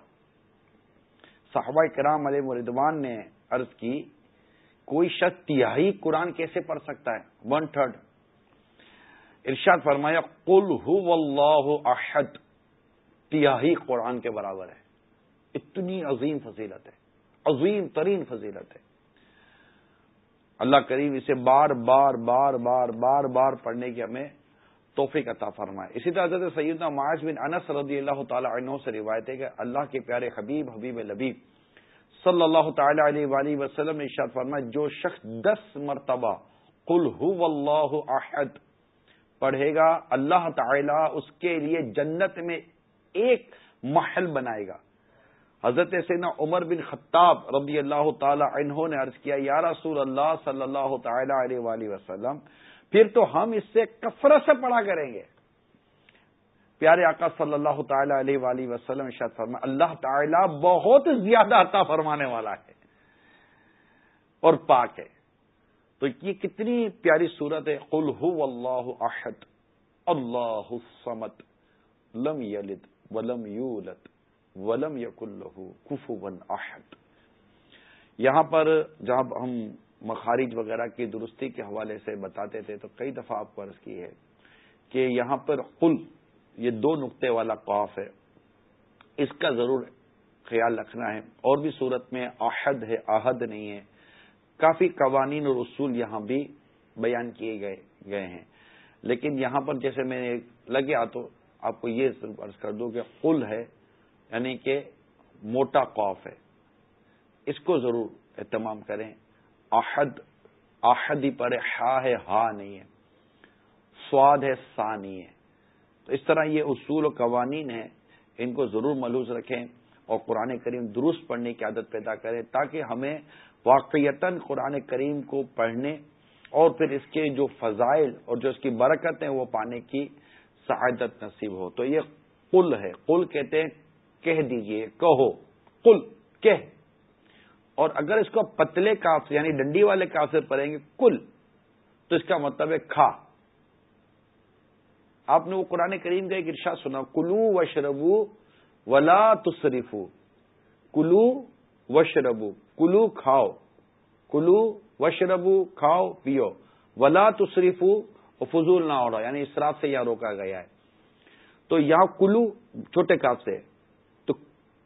صحابہ کرام علیہ مردوان نے عرض کی، کوئی شخص تیاہی قرآن کیسے پڑھ سکتا ہے؟ ون تھرڈ ارشاد فرمایا، قل هو اللہ احد. تیاہی قرآن کے برابر ہے۔ اتنی عظیم فضیلت ہے، عظیم ترین فضیلت ہے۔ اللہ کریم اسے بار بار بار بار بار بار پڑھنے کی ہمیں توفیق عطا فرمائے۔ اسی طرح حضرت سیدنا معاذ بن انس رضی اللہ تعالی عنہ سے روایت ہے کہ اللہ کے پیارے حبیب حبیب لبیب صلی اللہ تعالی علیہ وآلہ وسلم نے ارشاد فرمایا، جو شخص دس مرتبہ قل هو اللہ احد پڑھے گا، اللہ تعالی اس کے لیے جنت میں ایک محل بنائے گا۔ حضرت سینا عمر بن خطاب رضی اللہ تعالی عنہ نے عرض کیا، یا رسول اللہ صلی اللہ تعالی علیہ وآلہ وسلم، پھر تو ہم اس سے کفرت سے پڑھا کریں گے۔ پیارے آقا صلی اللہ تعالی علیہ وآلہ وسلم شاید فرما اللہ تعالی بہت زیادہ عطا فرمانے والا ہے اور پاک ہے۔ تو یہ کتنی پیاری صورت ہے، قل هو اللہ احد، اللہ الصمد، لم یلد ولم یولد۔ ولم یق اللہ کف ون احد۔ یہاں پر جب ہم مخارج وغیرہ کی درستی کے حوالے سے بتاتے تھے تو کئی دفعہ آپ کو عرض کی ہے کہ یہاں پر قل، یہ دو نقطے والا قاف ہے۔ اس کا ضرور خیال رکھنا ہے۔ اور بھی صورت میں احد ہے آہد نہیں ہے۔ کافی قوانین اور اصول یہاں بھی بیان کیے گئے گئے ہیں۔ لیکن یہاں پر جیسے میں لگیا تو آپ کو یہ عرض کر دوں کہ قل ہے یعنی کہ موٹا قوف ہے۔ اس کو ضرور اہتمام کریں۔ آحد آحد ہی پر ہا ہے، ہا نہیں ہے۔ سواد ہے، سا نہیں ہے۔ تو اس طرح یہ اصول و قوانین ہیں، ان کو ضرور ملوث رکھیں اور قرآن کریم درست پڑھنے کی عادت پیدا کریں تاکہ ہمیں واقعیتا قرآن کریم کو پڑھنے اور پھر اس کے جو فضائل اور جو اس کی برکت ہیں وہ پانے کی سعادت نصیب ہو۔ تو یہ قل ہے۔ قل کہتے ہیں کہہ دیجیے، کہو۔ کل کہہ۔ اور اگر اس کو پتلے کاف سے یعنی ڈنڈی والے کاف سے پڑھیں گے کل تو اس کا مطلب ہے کھا۔ آپ نے وہ قرآن کریم کا ایک ارشاد سنا، کلو و شربو ولا تصریفو کلو و شربو کلو کھاؤ۔ کلو و شربو کھاؤ، پیو۔ ولا تصریفو فضول نہ ہو رہا یعنی اسراف سے یہاں روکا گیا ہے۔ تو یہاں کلو چھوٹے کاف سے۔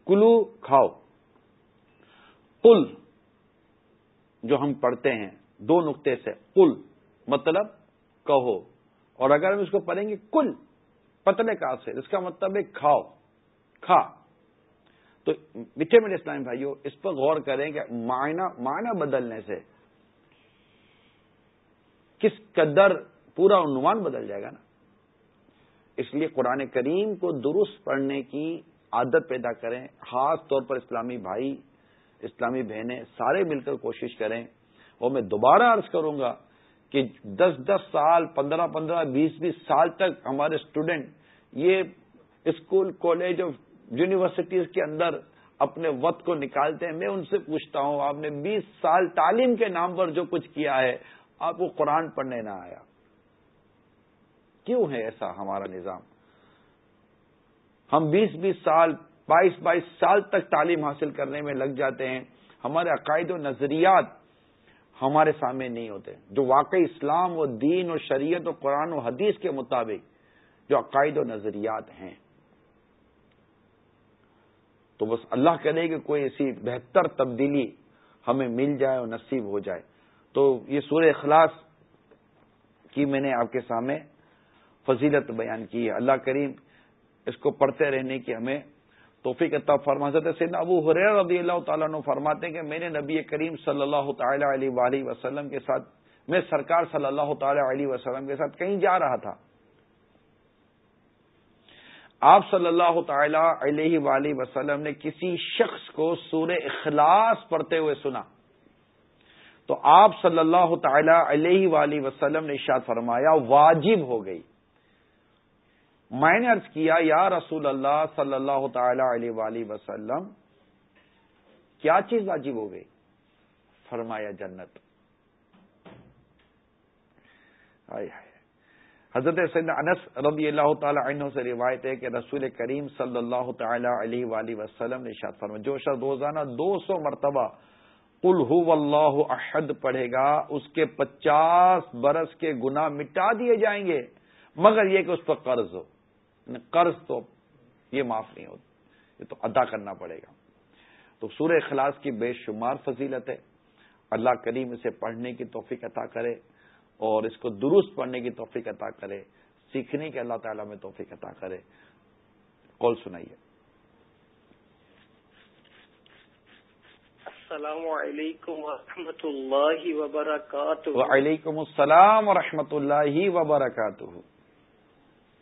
کلو کھاؤ۔ کل جو ہم پڑھتے ہیں، دو نقطے سے کل مطلب کہو۔ اور اگر ہم اس کو پڑھیں گے کل، پتلے کا سے، اس کا مطلب ہے کھاؤ، کھا۔ تو میٹھے میٹھے اسلام بھائیوں اس پر غور کریں کہ معنی معنی بدلنے سے کس قدر پورا عنوان بدل جائے گا نا۔ اس لیے قرآن کریم کو درست پڑھنے کی عادت پیدا کریں، خاص طور پر اسلامی بھائی، اسلامی بہنیں سارے مل کر کوشش کریں۔ اور میں دوبارہ عرض کروں گا کہ دس دس سال، پندرہ پندرہ، بیس بیس سال تک ہمارے اسٹوڈنٹ یہ اسکول کالج اور یونیورسٹیز کے اندر اپنے وقت کو نکالتے ہیں۔ میں ان سے پوچھتا ہوں، آپ نے بیس سال تعلیم کے نام پر جو کچھ کیا ہے، آپ کو قرآن پڑھنے نہ آیا۔ کیوں ہے ایسا ہمارا نظام؟ ہم بیس بیس سال، بائیس بائیس سال تک تعلیم حاصل کرنے میں لگ جاتے ہیں۔ ہمارے عقائد و نظریات ہمارے سامنے نہیں ہوتے۔ جو واقعی اسلام و دین و شریعت و قرآن و حدیث کے مطابق جو عقائد و نظریات ہیں۔ تو بس اللہ کرے کہ کوئی ایسی بہتر تبدیلی ہمیں مل جائے اور نصیب ہو جائے۔ تو یہ سورہ اخلاص کی میں نے آپ کے سامنے فضیلت بیان کی ہے۔ اللہ کریم اس کو پڑھتے رہنے کی ہمیں توفیق عطا فرما۔ حضرت سید ابو حریر رضی اللہ تعالیٰ عنہ فرماتے ہیں کہ میں نے نبی کریم صلی اللہ تعالی علیہ وآلہ وسلم کے ساتھ، میں سرکار صلی اللہ تعالی علیہ وسلم کے ساتھ کہیں جا رہا تھا۔ آپ صلی اللہ تعالی علیہ وآلہ وسلم نے کسی شخص کو سور اخلاص پڑھتے ہوئے سنا۔ تو آپ صلی اللہ تعالی علیہ وآلہ وسلم نے اشاد فرمایا، واجب ہو گئی۔ میں نے ارض کیا، یا رسول اللہ صلی اللہ تعالی علیہ وآلہ وسلم، کیا چیز واجب ہو گئی فرمایا جنت۔ حضرت سید انس رضی اللہ تعالی عنہ سے روایت ہے کہ رسول کریم صلی اللہ تعالی علیہ وآلہ وسلم نے شاد فرمایا، جو شخص روزانہ دو سو مرتبہ قل ہو اللہ احد پڑھے گا، اس کے پچاس برس کے گنا مٹا دیے جائیں گے، مگر یہ کہ اس پر قرض ہو۔ قرض تو یہ معاف نہیں ہوتا یہ تو ادا کرنا پڑے گا۔ تو سورہ اخلاص کی بے شمار فضیلت ہے۔ اللہ کریم اسے پڑھنے کی توفیق عطا کرے اور اس کو درست پڑھنے کی توفیق عطا کرے سیکھنے کے اللہ تعالیٰ میں توفیق عطا کرے۔ کال سنائیے۔ السلام علیکم ورحمۃ اللہ وبرکاتہ۔ وعلیکم السلام ورحمۃ اللہ وبرکاتہ۔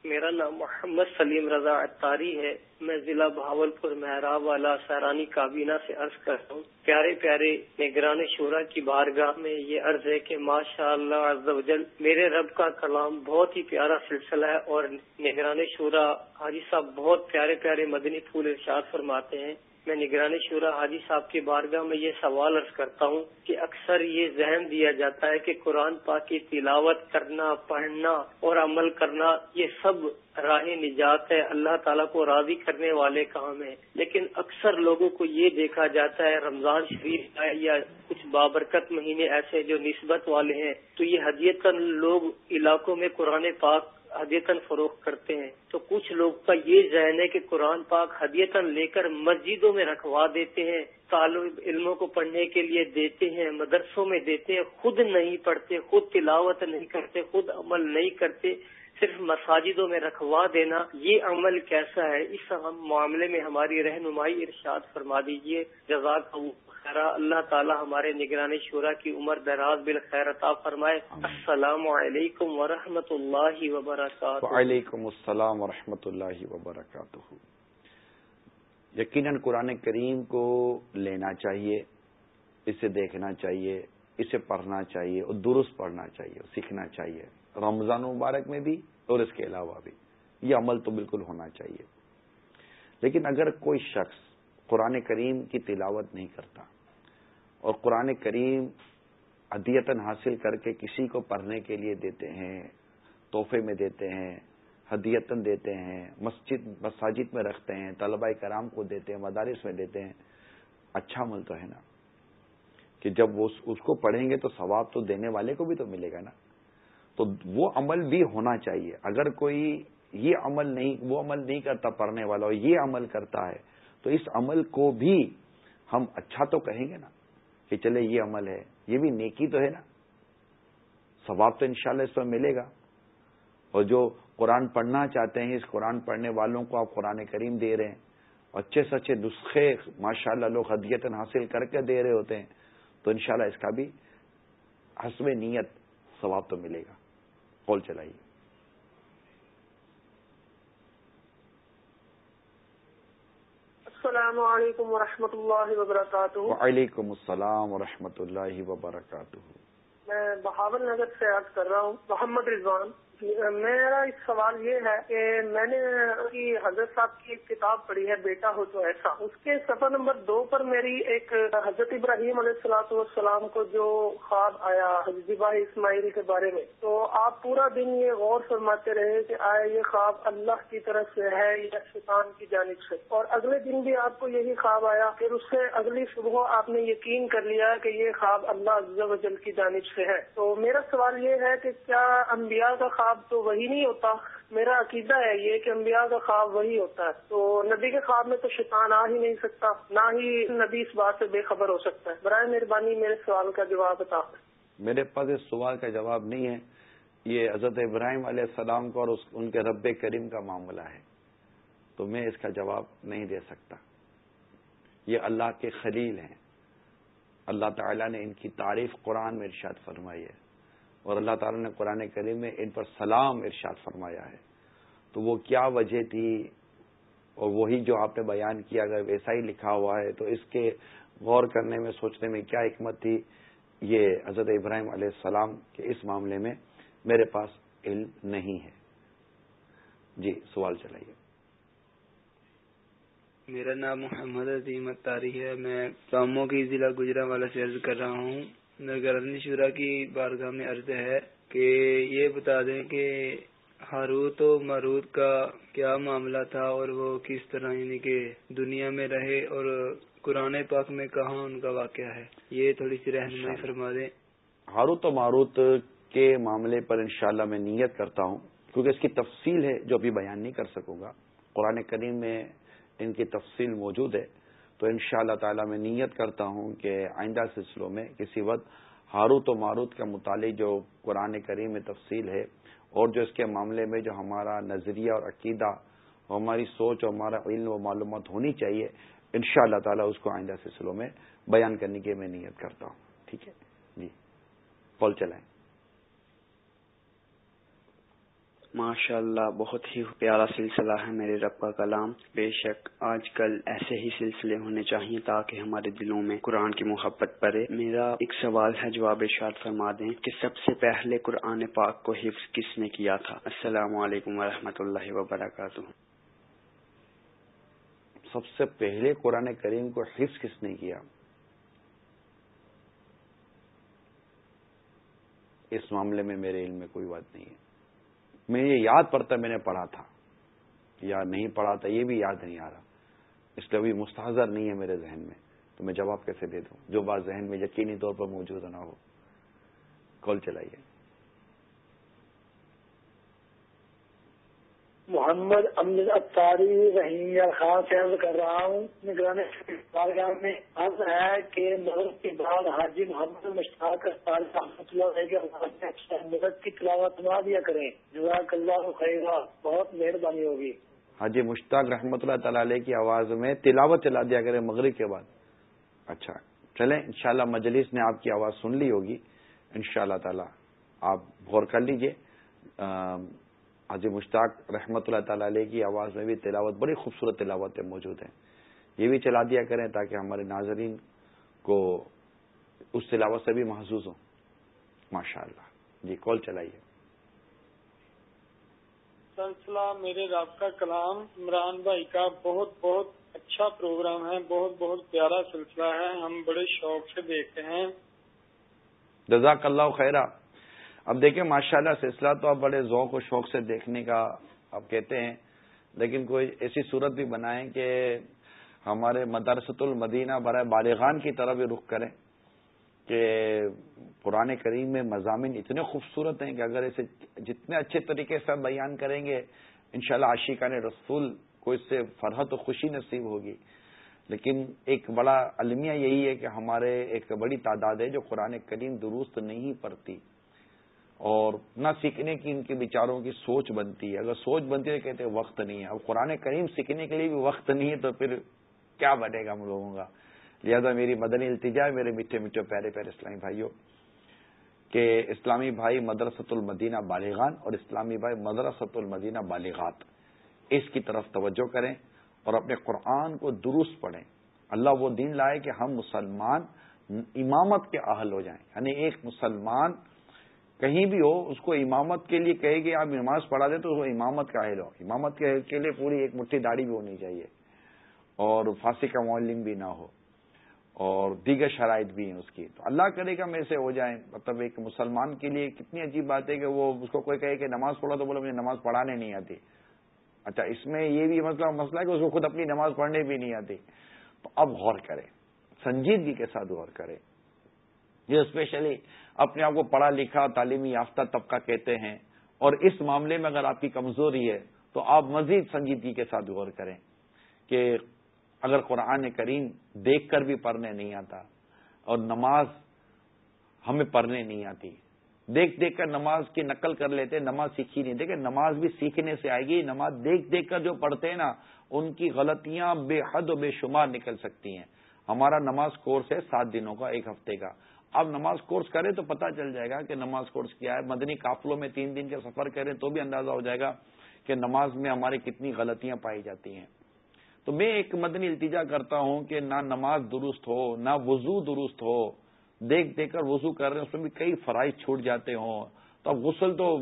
میرا نام محمد سلیم رضا اتاری ہے۔ میں ضلع بہاول پور محراب والا سیرانی کابینہ سے عرض کرتا ہوں۔ پیارے پیارے نگران شورا کی بارگاہ میں یہ عرض ہے کہ ماشاء اللہ عز و جل میرے رب کا کلام بہت ہی پیارا سلسلہ ہے اور نگران شورا حاجی صاحب بہت پیارے پیارے مدنی پھول ارشاد فرماتے ہیں۔ میں نگرانی شورا حاجی صاحب کی بارگاہ میں یہ سوال عرض کرتا ہوں کہ اکثر یہ ذہن دیا جاتا ہے کہ قرآن پاک کی تلاوت کرنا، پڑھنا اور عمل کرنا، یہ سب راہ نجات ہے، اللہ تعالیٰ کو راضی کرنے والے کام ہیں۔ لیکن اکثر لوگوں کو یہ دیکھا جاتا ہے، رمضان شریف یا کچھ بابرکت مہینے ایسے جو نسبت والے ہیں، تو یہ حدیت لوگ علاقوں میں قرآن پاک ہدیتن فروخت کرتے ہیں۔ تو کچھ لوگ کا یہ ذہن ہے کہ قرآن پاک ہدیتن لے کر مسجدوں میں رکھوا دیتے ہیں، طالب علموں کو پڑھنے کے لیے دیتے ہیں، مدرسوں میں دیتے ہیں، خود نہیں پڑھتے، خود تلاوت نہیں کرتے، خود عمل نہیں کرتے، صرف مساجدوں میں رکھوا دینا۔ یہ عمل کیسا ہے؟ اس معاملے میں ہماری رہنمائی ارشاد فرما دیجیے جزاک اللہ تعالی ہمارے نگرانی شورا کی عمر دراز بالخیر عطا فرمائے۔ السلام علیکم ورحمۃ اللہ وبرکاتہ۔ وعلیکم السلام ورحمۃ اللہ وبرکاتہ۔ یقیناً قرآن کریم کو لینا چاہیے اسے دیکھنا چاہیے اسے پڑھنا چاہیے اور درست پڑھنا چاہیے سیکھنا چاہیے۔ رمضان مبارک میں بھی اور اس کے علاوہ بھی۔ یہ عمل تو بالکل ہونا چاہیے۔ لیکن اگر کوئی شخص قرآن کریم کی تلاوت نہیں کرتا اور قرآن کریم ادیتن حاصل کر کے کسی کو پڑھنے کے لیے دیتے ہیں، تحفے میں دیتے ہیں ہدیتن دیتے ہیں، مسجد، مساجد میں رکھتے ہیں، طلباء کرام کو دیتے ہیں، مدارس میں دیتے ہیں۔ اچھا عمل تو ہے نا۔ کہ جب وہ اس کو پڑھیں گے تو ثواب تو دینے والے کو بھی تو ملے گا نا۔ تو وہ عمل بھی ہونا چاہیے۔ اگر کوئی یہ عمل نہیں، وہ عمل نہیں کرتا پڑھنے والا اور یہ عمل کرتا ہے، تو اس عمل کو بھی ہم اچھا تو کہیں گے نا۔ کہ چلے یہ عمل ہے، یہ بھی نیکی تو ہے نا۔ ثواب تو انشاءاللہ اس میں ملے گا۔ اور جو قرآن پڑھنا چاہتے ہیں، اس قرآن پڑھنے والوں کو آپ قرآن کریم دے رہے ہیں۔ اچھے سے اچھے نسخے ماشاء اللہ لوگ حدیت حاصل کر کے دے رہے ہوتے ہیں۔ تو انشاءاللہ اس کا بھی حسب نیت ثواب تو ملے گا۔ کال چلائیے۔ السلام علیکم ورحمۃ اللہ وبرکاتہ۔ وعلیکم السلام ورحمۃ اللہ وبرکاتہ۔ میں بہاول نگر سے عرض کر رہا ہوں محمد رضوان۔ میرا ایک سوال یہ ہے کہ میں نے حضرت صاحب کی ایک کتاب پڑھی ہے، بیٹا ہو تو ایسا۔ اس کے سفر نمبر دو پر میری ایک حضرت ابراہیم علیہ السلاۃ والسلام کو جو خواب آیا حضرت بھائی اسماعیل کے بارے میں۔ تو آپ پورا دن یہ غور فرماتے رہے کہ آیا یہ خواب اللہ کی طرف سے ہے یا شیطان کی جانب سے۔ اور اگلے دن بھی آپ کو یہی خواب آیا، پھر اس سے اگلی صبح آپ نے یقین کر لیا کہ یہ خواب اللہ عز و جل کی جانب سے ہے۔ تو میرا سوال یہ ہے کہ کیا انبیاء کا خواب تو وہی نہیں ہوتا۔ میرا عقیدہ ہے یہ کہ انبیاء کا خواب وہی ہوتا ہے۔ تو نبی کے خواب میں تو شیطان آ ہی نہیں سکتا، نہ ہی نبی اس بات سے بے خبر ہو سکتا ہے۔ برائے مہربانی میرے سوال کا جواب بتا میرے پاس اس سوال کا جواب نہیں ہے۔ یہ حضرت ابراہیم علیہ السلام کو اور ان کے رب کریم کا معاملہ ہے۔ تو میں اس کا جواب نہیں دے سکتا۔ یہ اللہ کے خلیل ہیں۔ اللہ تعالیٰ نے ان کی تعریف قرآن میں ارشاد فرمائی ہے۔ اور اللہ تعالیٰ نے قرآن کریم میں ان پر سلام ارشاد فرمایا ہے۔ تو وہ کیا وجہ تھی؟ اور وہی جو آپ نے بیان کیا، اگر ویسا ہی لکھا ہوا ہے، تو اس کے غور کرنے میں، سوچنے میں کیا حکمت تھی؟ یہ حضرت ابراہیم علیہ السلام کے اس معاملے میں میرے پاس علم نہیں ہے۔ جی سوال چلائیے۔ میرا نام محمد عظیم تاری ہے۔ میں کاموں کی ضلع گجرا والا سے عرض کر رہا ہوں۔ نگرانی شورا کی بارگاہ میں عرض ہے کہ یہ بتا دیں کہ ہاروت و ماروت کا کیا معاملہ تھا اور وہ کس طرح یعنی کہ دنیا میں رہے اور قرآن پاک میں کہاں ان کا واقعہ ہے؟ یہ تھوڑی سی رہنمائی فرما دیں۔ ہاروت و ماروت کے معاملے پر انشاءاللہ میں نیت کرتا ہوں کیونکہ اس کی تفصیل ہے جو ابھی بیان نہیں کر سکوں گا۔ قرآن کریم میں ان کی تفصیل موجود ہے۔ تو ان شاء اللہ تعالی میں نیت کرتا ہوں کہ آئندہ سلسلوں میں کسی وقت ہاروت و ماروت کے متعلق جو قرآن کریم میں تفصیل ہے اور جو اس کے معاملے میں جو ہمارا نظریہ اور عقیدہ اور ہماری سوچ اور ہمارا علم و معلومات ہونی چاہیے ان شاء اللہ تعالیٰ اس کو آئندہ سلسلوں میں بیان کرنے کی میں نیت کرتا ہوں۔ ٹھیک ہے؟ جی۔ کال چلائیں۔ ماشاء اللہ بہت ہی پیارا سلسلہ ہے میرے رب کا کلام۔ بے شک آج کل ایسے ہی سلسلے ہونے چاہیے تاکہ ہمارے دلوں میں قرآن کی محبت پڑے۔ میرا ایک سوال ہے، جواب ارشاد فرما دیں کہ سب سے پہلے قرآن پاک کو حفظ کس نے کیا تھا؟ السلام علیکم ورحمۃ اللہ وبرکاتہ۔ سب سے پہلے قرآن کریم کو حفظ کس نے کیا؟ اس معاملے میں میرے علم میں کوئی بات نہیں ہے۔ میں یہ یاد پڑتا میں نے پڑھا تھا۔ یا نہیں پڑھا تھا، یہ بھی یاد نہیں آ رہا۔ اس لیے ابھی مستحضر نہیں ہے میرے ذہن میں۔ تو میں جواب کیسے دے دوں؟ جو بات ذہن میں یقینی طور پر موجود نہ ہو۔ کال چلائیے۔ محمد امجد اتاری رحیم خان سے عرض کر رہا ہوں۔ نگرانی میں عرض ہے کہ مغرب کے بعد حاجی محمد مشتاق رحمۃ اللہ اچھا کی تلاوت نہ دیا کریں۔ جزاک اللہ خیر بہت مہربانی ہوگی۔ حاجی مشتاق رحمۃ اللہ تعالی علیہ کی آواز میں تلاوت چلا دیا کریں مغرب کے بعد۔ اچھا چلیں۔ انشاءاللہ مجلس نے آپ کی آواز سن لی ہوگی۔ انشاءاللہ تعالی آپ غور کر لیجیے۔ حاجی مشتاق رحمۃ اللہ تعالی علیہ کی آواز میں بھی تلاوت بڑی خوبصورت تلاوتیں موجود ہیں۔ یہ بھی چلا دیا کریں تاکہ ہمارے ناظرین کو اس تلاوت سے بھی محسوس ہوں۔ ماشاء اللہ جی کال چلائیے۔ سلسلہ میرے رابطہ کلام عمران بھائی کا بہت بہت اچھا پروگرام ہے بہت بہت پیارا سلسلہ ہے۔ ہم بڑے شوق سے دیکھتے ہیں۔ جزاک اللہ خیرہ۔ اب دیکھیں ماشاء اللہ سلسلہ تو آپ بڑے ذوق و شوق سے دیکھنے کا آپ کہتے ہیں، لیکن کوئی ایسی صورت بھی بنائیں کہ ہمارے مدرسۃ المدینہ برائے بالغان کی طرف بھی رخ کریں کہ پرانے کریم میں مضامین اتنے خوبصورت ہیں کہ اگر اسے جتنے اچھے طریقے سے بیان کریں گے، انشاءاللہ شاء عاشقان رسول کو اس سے فرحت و خوشی نصیب ہوگی۔ لیکن ایک بڑا المیہ یہی ہے کہ ہمارے ایک بڑی تعداد ہے جو قرآن کریم درست نہیں پڑتی اور نہ سیکھنے کی ان کے بیچاروں کی سوچ بنتی ہے۔ اگر سوچ بنتی ہے کہتے ہیں وقت نہیں ہے۔ اب قرآن کریم سیکھنے کے لیے بھی وقت نہیں ہے تو پھر کیا بنے گا ہم لوگوں کا؟ لہٰذا میری مدنی التجا ہے، میرے میٹھے میٹھے پیارے پیارے اسلامی بھائیوں، کہ اسلامی بھائی مدرسۃ المدینہ بالغان اور اسلامی بھائی مدرسۃ المدینہ بالغات۔ اس کی طرف توجہ کریں اور اپنے قرآن کو درست پڑھیں۔ اللہ وہ دین لائے کہ ہم مسلمان، امامت کے اہل ہو جائیں۔ یعنی ایک مسلمان کہیں بھی ہو، اس کو امامت کے لیے کہے کہ آپ نماز پڑھا دیں تو وہ امامت کا اہل ہو امامت کے لیے پوری ایک مٹھی داڑھی بھی ہونی چاہیے۔ اور پھانسی کا معلم بھی نہ ہو۔ اور دیگر شرائط بھی ہیں اس کی۔ تو اللہ کرے گا میں سے ہو جائیں۔ مطلب ایک مسلمان کے لیے کتنی عجیب بات ہے کہ وہ اس کو کوئی کہے کہ نماز پڑھا تو بولے مجھے نماز پڑھانے نہیں آتی۔ اچھا اس میں یہ بھی مسئلہ مسئلہ ہے کہ اس کو خود اپنی نماز پڑھنے بھی نہیں آتی۔ تو اب غور کرے سنجیدگی کے ساتھ غور کرے جو اسپیشلی اپنے آپ کو پڑھا لکھا تعلیمی یافتہ طبقہ کہتے ہیں، اور اس معاملے میں اگر آپ کی کمزوری ہے تو آپ مزید سنجیدگی کے ساتھ غور کریں کہ اگر قرآن کریم دیکھ کر بھی پڑھنے نہیں آتا اور نماز ہمیں پڑھنے نہیں آتی۔ دیکھ دیکھ کر نماز کی نقل کر لیتے، نماز سیکھی نہیں دیکھے نماز بھی سیکھنے سے آئے گی، نماز دیکھ دیکھ کر جو پڑھتے ہیں نا، ان کی غلطیاں بے حد و بے شمار نکل سکتی ہیں۔ ہمارا نماز کورس ہے سات دنوں کا، ایک ہفتے کا۔ اب نماز کورس کرے تو پتہ چل جائے گا کہ نماز کورس کیا ہے۔ مدنی قافلوں میں تین دن کا سفر کریں تو بھی اندازہ ہو جائے گا کہ نماز میں ہماری کتنی غلطیاں پائی جاتی ہیں۔ تو میں ایک مدنی التجا کرتا ہوں کہ نہ نماز درست ہو، نہ وضو درست ہو۔ دیکھ دیکھ کر وضو کر رہے ہیں، اس میں بھی کئی فرائض چھوٹ جاتے ہوں۔ تو اب غسل تو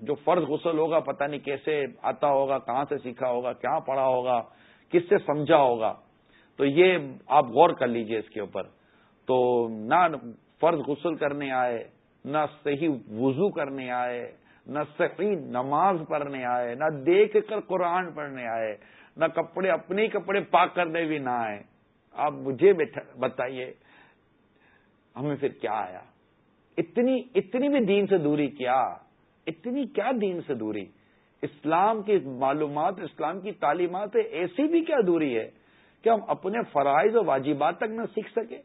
جو فرض غسل ہوگا، پتہ نہیں کیسے آتا ہوگا، کہاں سے سیکھا ہوگا، کیا پڑھا ہوگا، کس سے سمجھا ہوگا۔ تو یہ آپ غور کر لیجیے اس کے اوپر۔ تو نہ فرض غسل کرنے آئے، نہ صحیح وضو کرنے آئے، نہ صحیح نماز پڑھنے آئے، نہ دیکھ کر قرآن پڑھنے آئے، نہ کپڑے اپنے کپڑے پاک کرنے بھی نہ آئے۔ آپ مجھے بتائیے، ہمیں پھر کیا آیا؟ اتنی اتنی بھی دین سے دوری کیا؟ اتنی کیا دین سے دوری؟ اسلام کی معلومات، اسلام کی تعلیمات ایسی بھی کیا دوری ہے کہ ہم اپنے فرائض و واجبات تک نہ سیکھ سکے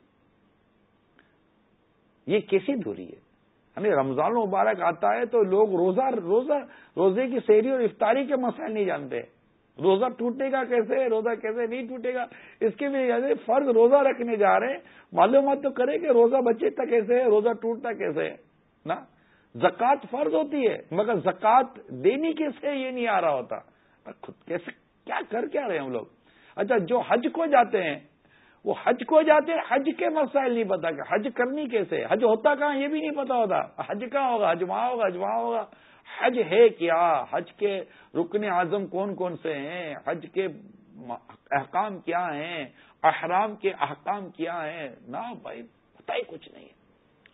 یہ کیسی دوری ہے؟ یعنی رمضان مبارک آتا ہے تو لوگ روزہ روزہ، روزے کی سیری اور افطاری کے مسائل نہیں جانتے۔ روزہ ٹوٹے گا کیسے روزہ کیسے نہیں ٹوٹے گا؟ اس کے بھی فرض روزہ رکھنے جا رہے ہیں۔ معلومات تو کرے کہ روزہ بچے تک کیسے ہے؟ روزہ ٹوٹتا کیسے ہے؟ نا؟ زکات فرض ہوتی ہے، مگر زکات دینی کیسے یہ نہیں آ رہا ہوتا۔ خود کیسے، کیا کر کیا رہے ہیں ہم لوگ؟ اچھا جو حج کو جاتے ہیں وہ حج کو جاتے حج کے مسائل نہیں پتا کہ حج کرنی کیسے حج ہوتا کہاں؟ یہ بھی نہیں پتا ہوتا۔ حج کہاں ہوگا؟ حج وہاں ہوگا، حج وہاں ہوگا۔ حج ہے کیا؟ حج کے رکن اعظم کون کون سے ہیں؟ حج کے احکام کیا ہیں؟ احرام کے احکام کیا ہیں؟ نہ بھائی بتائے کچھ نہیں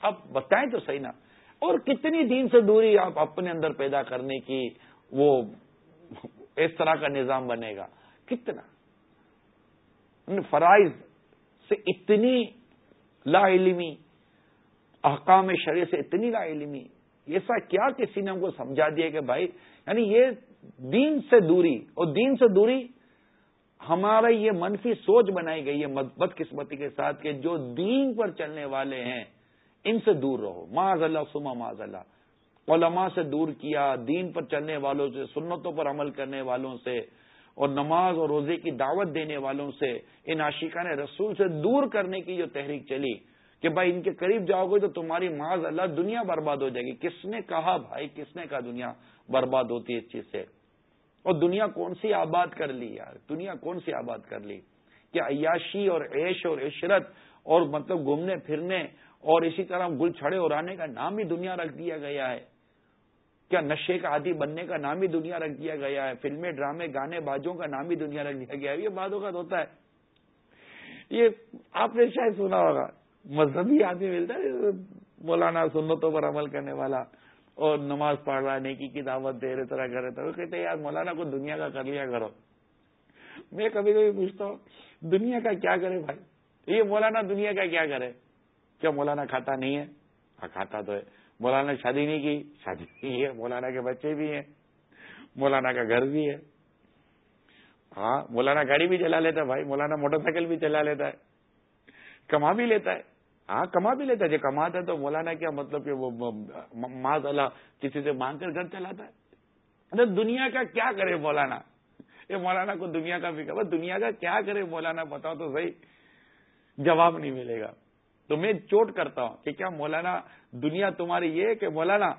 اب بتائیں تو صحیح نا۔ اور کتنی دین سے دوری آپ اپنے اندر پیدا کرنے کی وہ اس طرح کا نظام بنے گا؟ کتنا؟ فرائض سے اتنی لا علمی، احکام شرع سے اتنی لا علمی، ایسا کیا کسی نے ہم کو سمجھا دیا کہ بھائی یعنی یہ دین سے دوری، اور دین سے دوری ہمارا یہ منفی سوچ بنائی گئی ہے بد قسمتی کے ساتھ کہ جو دین پر چلنے والے ہیں، ان سے دور رہو۔ معذ اللہ سما معذ اللہ۔ علماء سے دور کیا، دین پر چلنے والوں سے، سنتوں پر عمل کرنے والوں سے۔ اور نماز اور روزے کی دعوت دینے والوں سے، ان عاشقان رسول سے دور کرنے کی جو تحریک چلی کہ بھائی ان کے قریب جاؤ گے تو تمہاری معاذ اللہ دنیا برباد ہو جائے گی۔ کس نے کہا بھائی؟ کس نے کہا دنیا برباد ہوتی ہے اس چیز سے؟ اور دنیا کون سی آباد کر لی یار؟ دنیا کون سی آباد کر لی؟ کیا عیاشی اور عیش اور عشرت اور مطلب گھومنے پھرنے اور اسی طرح گل چھڑے اڑانے کا نام ہی دنیا رکھ دیا گیا ہے؟ کیا نشے کا عادی بننے کا نام ہی دنیا رکھ دیا گیا ہے؟ فلمیں، ڈرامے، گانے بازوں کا نام ہی دنیا رکھ دیا گیا ہے۔ یہ بعد کا ہوتا ہے۔ یہ آپ نے شاید سنا ہوگا، مذہبی آدمی ملتا ہے مولانا سنتوں پر عمل کرنے والا اور نماز پڑھ رہا نیکی کی دعوت دے رہے، طرح کرے تو کہتے یار مولانا کو دنیا کا کر لیا کرو۔ میں کبھی کبھی پوچھتا ہوں، دنیا کا کیا کرے بھائی؟ یہ مولانا دنیا کا کیا کرے؟ کیا مولانا کھاتا نہیں ہے؟ ہاں، کھاتا تو ہے۔ مولانا شادی نہیں کی، شادی نہیں ہے، مولانا کے بچے بھی ہیں، مولانا کا گھر بھی ہے۔ ہاں مولانا گاڑی بھی چلا لیتا ہے بھائی، مولانا موٹر سائیکل بھی چلا لیتا ہے، کما بھی لیتا ہے۔ ہاں کما بھی لیتا ہے کماتا ہے تو مولانا کیا مطلب کہ وہ ماض اللہ کسی سے مانگ کر گھر چلاتا ہے؟ ارے، دنیا کا کیا کرے مولانا؟ یہ مولانا کو دنیا کا فکر دنیا کا کیا کرے مولانا؟ بتاؤ تو صحیح، جواب نہیں ملے گا۔ تو میں چوٹ کرتا ہوں کہ کیا مولانا دنیا تمہاری یہ کہ مولانا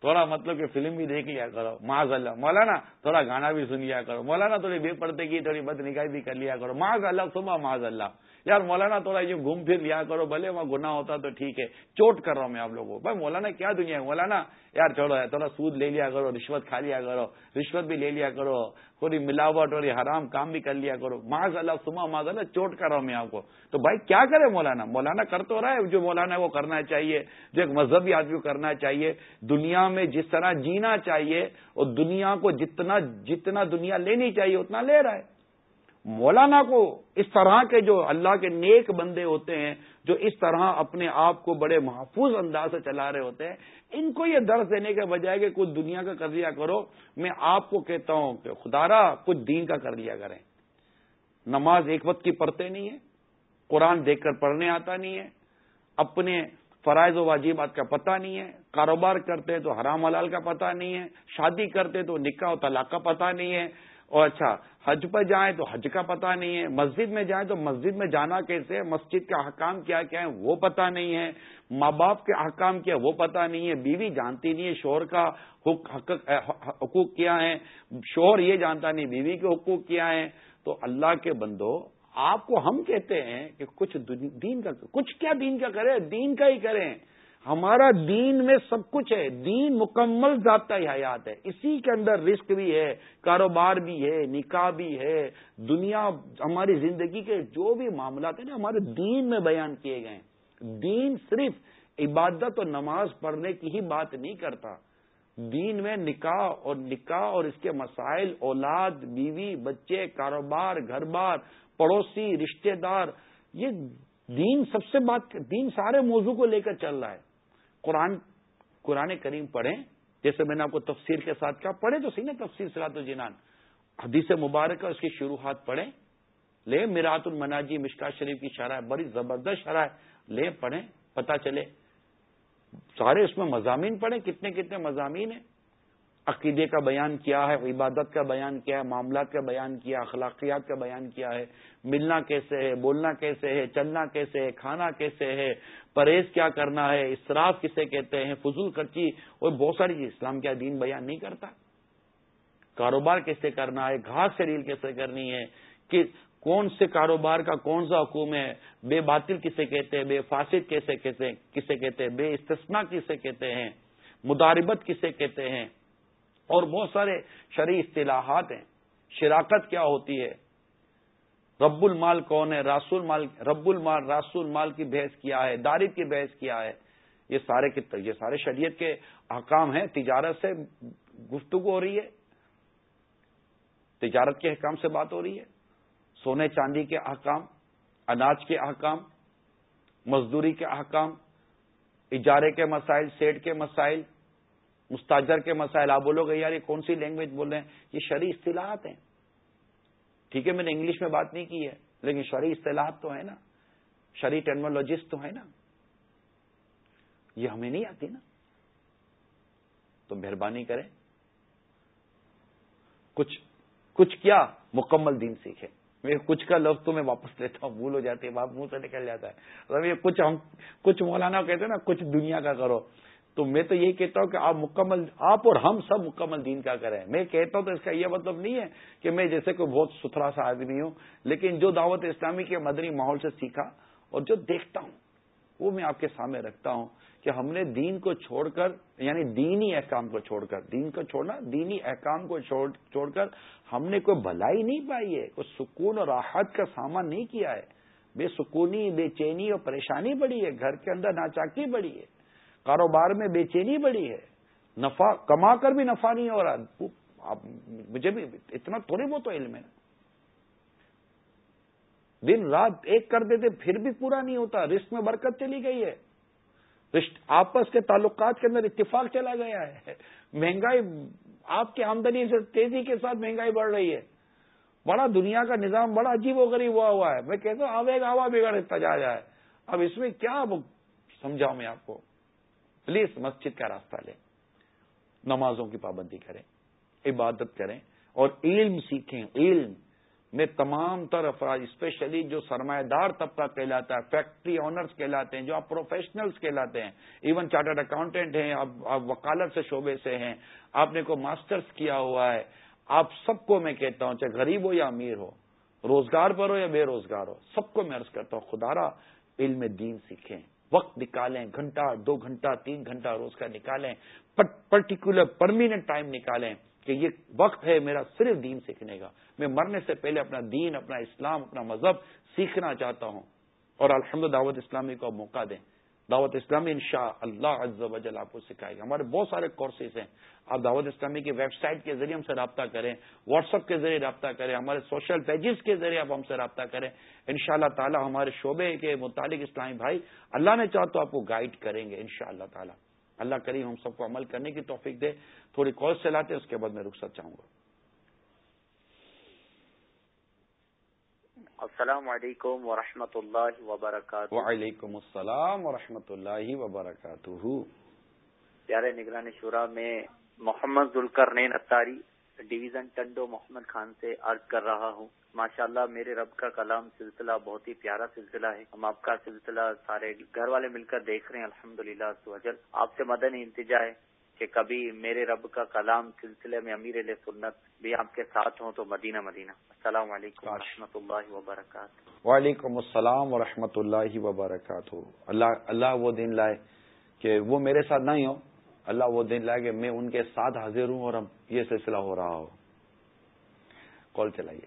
تھوڑا مطلب کہ فلم بھی دیکھ لیا کرو معاذ اللہ مولانا تھوڑا گانا بھی سن لیا کرو۔ مولانا تھوڑی بے پردے کی تھوڑی بد نگاہی بھی کر لیا کرو۔ معاذ اللہ صبح معاذ اللہ یار مولانا تھوڑا یہ گھوم پھر لیا کرو، بھلے وہاں گنا ہوتا تو ٹھیک ہے۔ چوٹ کر رہا ہوں میں آپ لوگوں کو۔ بھائی مولانا کیا دنیا ہے؟ مولانا، یار چھوڑو تھوڑا سود لے لیا کرو، رشوت کھا لیا کرو، رشوت بھی لے لیا کرو، تھوڑی ملاوٹ اور حرام کام بھی کر لیا کرو۔ ماض اللہ سما ماض اللہ چوٹ کر رہا ہوں میں آپ کو۔ تو بھائی کیا کرے مولانا؟ مولانا کر تو رہا ہے، جو مولانا ہے وہ کرنا چاہیے، جو ایک مذہبی آدمی کو کرنا چاہیے۔ دنیا میں جس طرح جینا چاہیے اور دنیا کو جتنا جتنا دنیا لینی چاہیے، اتنا لے رہا ہے۔ مولانا کو اس طرح کے جو اللہ کے نیک بندے ہوتے ہیں، جو اس طرح اپنے آپ کو بڑے محفوظ انداز سے چلا رہے ہوتے ہیں، ان کو یہ درد دینے کے بجائے کہ کچھ دنیا کا کر لیا کرو، میں آپ کو کہتا ہوں کہ خدارا کچھ دین کا کر لیا کریں۔ نماز ایک وقت کی پڑھتے نہیں ہے قرآن دیکھ کر پڑھنے آتا نہیں ہے، اپنے فرائض و واجبات کا پتہ نہیں ہے، کاروبار کرتے تو حرام حلال کا پتہ نہیں ہے، شادی کرتے تو نکاح و طلاق کا پتہ نہیں ہے۔ اور اچھا حج پہ جائیں تو حج کا پتہ نہیں ہے، مسجد میں جائیں تو مسجد میں جانا کیسے مسجد کا حکام کیا کیا ہے وہ پتہ نہیں ہے، ماں باپ کے حکام کیا وہ پتہ نہیں ہے، بیوی جانتی نہیں ہے شوہر کا حقوق کیا ہے شوہر یہ جانتا نہیں، بیوی کے حقوق کیا ہے تو اللہ کے بندو، آپ کو ہم کہتے ہیں کہ کچھ دین کا، کچھ کیا دین کا کرے دین کا ہی کریں۔ ہمارا دین میں سب کچھ ہے۔ دین مکمل ضابطہ حیات ہے۔ اسی کے اندر رسک بھی ہے، کاروبار بھی ہے، نکاح بھی ہے۔ دنیا ہماری زندگی کے جو بھی معاملات ہیں نا، ہمارے دین میں بیان کیے گئے ہیں۔ دین صرف عبادت اور نماز پڑھنے کی ہی بات نہیں کرتا۔ دین میں نکاح اور نکاح اور اس کے مسائل، اولاد، بیوی، بچے، کاروبار گھر بار پڑوسی، رشتہ دار، یہ دین سب سے بات، دین سارے موضوع کو لے کر چل رہا ہے۔ قرآن قرآن کریم پڑھیں، جیسے میں نے آپ کو تفسیر کے ساتھ کہا، پڑھیں تو سی نا تفسیر سرات الجنان۔ حدیث مبارک اس کی شروحات پڑھیں۔ لے، میرات المناجی مشکا شریف کی شرح بڑی زبردست شرح لے، پڑھیں، پتہ چلے۔ سارے اس میں مضامین پڑھیں، کتنے کتنے مضامین ہیں؟ عقیدے کا بیان کیا ہے، عبادت کا بیان کیا ہے، معاملات کا بیان کیا، اخلاقیات کا بیان کیا ہے، ملنا کیسے ہے، بولنا کیسے ہے، چلنا کیسے ہے، کھانا کیسے ہے، پرہیز کیا کرنا ہے اسراف کسے کہتے ہیں، فضول خرچی، اور بہت ساری چیز۔ اسلام کیا دین بیان نہیں کرتا؟ کاروبار کیسے کرنا ہے، گھاس سے ریل کیسے کرنی ہے، کہ کون سے کاروبار کا کون سا حکوم ہے، بے باطل کسے کہتے ہیں، بے فاسد کیسے کہتے کسے کہتے ہیں، بے استثنا کسے کہتے ہیں مداربت کسے کہتے ہیں۔ اور بہت سارے شرعی اصطلاحات ہیں۔ شراکت کیا ہوتی ہے؟ رب المال کون ہے؟ راسول مال، رب المال راسول مال کی بحث کیا ہے؟ دارد کی بحث کیا ہے؟ یہ سارے یہ سارے شریعت کے احکام ہیں۔ تجارت سے گفتگو ہو رہی ہے۔ تجارت کے احکام سے بات ہو رہی ہے۔ سونے چاندی کے احکام، اناج کے احکام، مزدوری کے احکام، اجارے کے مسائل، سیٹ کے مسائل مستاجر کے مسائل، آپ بولو گے، یار یہ کون سی لینگویج بول رہے ہیں؟ یہ شرعی اصطلاحات ہیں۔ ٹھیک ہے، میں نے انگلش میں بات نہیں کی ہے، لیکن شرعی اصطلاحات تو ہے نا۔ شرعی ٹیکنالوجسٹ تو ہے نا۔ یہ ہمیں نہیں آتی نا۔ تو مہربانی کریں۔ کچھ کچھ کیا مکمل دین سیکھے میں کچھ کا لفظ تو میں واپس لیتا ہوں، بھول ہو جاتی ہے باپ منہ سے نکل جاتا ہے۔ مطلب کچھ ہم، کچھ مولانا کہتے ہیں نا، کچھ دنیا کا کرو۔ تو میں تو یہی کہتا ہوں کہ آپ مکمل، آپ اور ہم سب مکمل دین کا کریں۔ میں کہتا ہوں تو اس کا یہ مطلب نہیں ہے کہ میں جیسے کوئی بہت ستھرا سا آدمی ہوں، لیکن جو دعوت اسلامی کے مدنی ماحول سے سیکھا اور جو دیکھتا ہوں، وہ میں آپ کے سامنے رکھتا ہوں کہ ہم نے دین کو چھوڑ کر یعنی دینی احکام کو چھوڑ کر، دین کو چھوڑنا، دینی احکام کو چھوڑ کر ہم نے کوئی بھلائی نہیں پائی ہے، کوئی سکون اور راحت کا سامان نہیں کیا ہے۔ بے سکونی، بے چینی اور پریشانی بڑی ہے، گھر کے اندر ناچاکی بڑی ہے۔ کاروبار میں بے چینی بڑی ہے۔ نفع، کما کر بھی نفع نہیں ہو رہا۔ مجھے بھی اتنا تھوڑی بہت علم ہے۔ دن رات ایک کر دیتے، پھر بھی پورا نہیں ہوتا۔ رسک میں برکت چلی گئی ہے۔ آپس کے تعلقات کے اندر اتفاق چلا گیا ہے۔ مہنگائی آپ کی آمدنی سے تیزی کے ساتھ مہنگائی بڑھ رہی ہے۔ بڑا دنیا کا نظام بڑا عجیب و غریب ہوا ہوا ہے۔ میں کہتا ہوں آوے گا ہوا بگڑتا جا جائے اب اس میں کیا سمجھاؤں میں آپ کو؟ پلیز مسجد کا راستہ لیں، نمازوں کی پابندی کریں، عبادت کریں اور علم سیکھیں۔ علم میں تمام تر افراد اسپیشلی جو سرمایہ دار طبقہ کہلاتا ہے فیکٹری آنرز کہلاتے ہیں، جو آپ پروفیشنلز کہلاتے ہیں ایون چارٹرڈ اکاؤنٹنٹ ہیں، آپ وکالت سے شعبے سے ہیں، آپ نے کوئی ماسٹرز کیا ہوا ہے، آپ سب کو میں کہتا ہوں، چاہے غریب ہو یا امیر ہو، روزگار پر ہو یا بے روزگار ہو، سب کو میں عرض کرتا ہوں خدارا علم دین سیکھیں۔ وقت نکالیں، گھنٹہ، دو گھنٹہ، تین گھنٹہ روز کا نکالیں پرٹیکولر پرمیننٹ ٹائم نکالیں کہ یہ وقت ہے میرا صرف دین سیکھنے کا۔ میں مرنے سے پہلے اپنا دین، اپنا اسلام، اپنا مذہب سیکھنا چاہتا ہوں اور الحمد دعوت اسلامی کو موقع دیں۔ دعوت اسلامی ان شاء اللہ عز و جل آپ کو سکھائے گا۔ ہمارے بہت سارے کورسز ہیں۔ آپ دعوت اسلامی کی ویب سائٹ کے ذریعے ہم سے رابطہ کریں واٹس ایپ کے ذریعے رابطہ کریں، ہمارے سوشل پیجز کے ذریعے آپ ہم سے رابطہ کریں۔ ان شاء اللہ تعالیٰ ہمارے شعبے کے متعلق اسلامی بھائی، اللہ نے چاہ تو آپ کو گائیڈ کریں گے ان شاء اللہ تعالیٰ۔ اللہ کریم ہم سب کو عمل کرنے کی توفیق دے۔ تھوڑی کال چلاتے اس کے بعد میں رخصت چاہوں گا۔ السلام علیکم ورحمۃ اللہ وبرکاتہ۔ وعلیکم السلام ورحمۃ اللہ وبرکاتہ۔ پیارے نگران شورا میں محمد ذوالکر نین اتاری ڈویژن ٹنڈو محمد خان سے عرض کر رہا ہوں۔ ماشاء اللہ میرے رب کا کلام سلسلہ بہت ہی پیارا سلسلہ ہے۔ ہم آپ کا سلسلہ سارے گھر والے مل کر دیکھ رہے ہیں الحمد للہ آپ سے مدن انتجا ہے۔ کہ کبھی میرے رب کا کلام سلسلے میں امیر علیہ سنت بھی آپ کے ساتھ ہوں تو مدینہ مدینہ۔ السلام علیکم و رحمۃ اللہ وبرکاتہ۔ وعلیکم السلام و رحمۃ اللہ وبرکاتہ۔ اللہ اللہ وہ دن لائے کہ وہ میرے ساتھ نہیں ہو اللہ وہ دن لائے کہ میں ان کے ساتھ حاضر ہوں اور یہ سلسلہ ہو رہا ہو۔ کال چلائیے۔